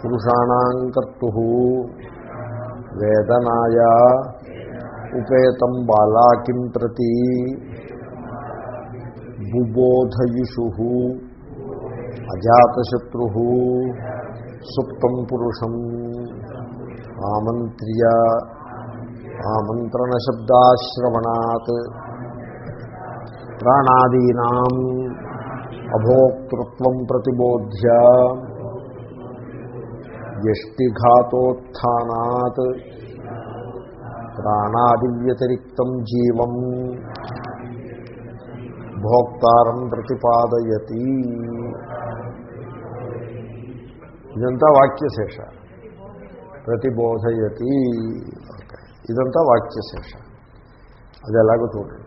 పురుషాణం కర్తు వేదనాయ ఉపేతం బాలాకిం ప్రతి. బుబోధయుషు అజాతశత్రు సుప్తం పురుషం. ఆమంత్ర్య ఆమంత్రణశబ్దాశ్రవణాత్. ప్రాణాదీనా అభోక్తృత్వం ప్రతిబోధ్య. యష్టిఘాతోత్థానాత్. ప్రాణాదివ్యతిరిక్తం జీవం. భోక్తారం ప్రతిపాదయతి. ఇదంతా వాక్యశేష. ప్రతిబోధయతి. ఇదంతా వాక్యశేష. అది ఎలాగో చూడండి.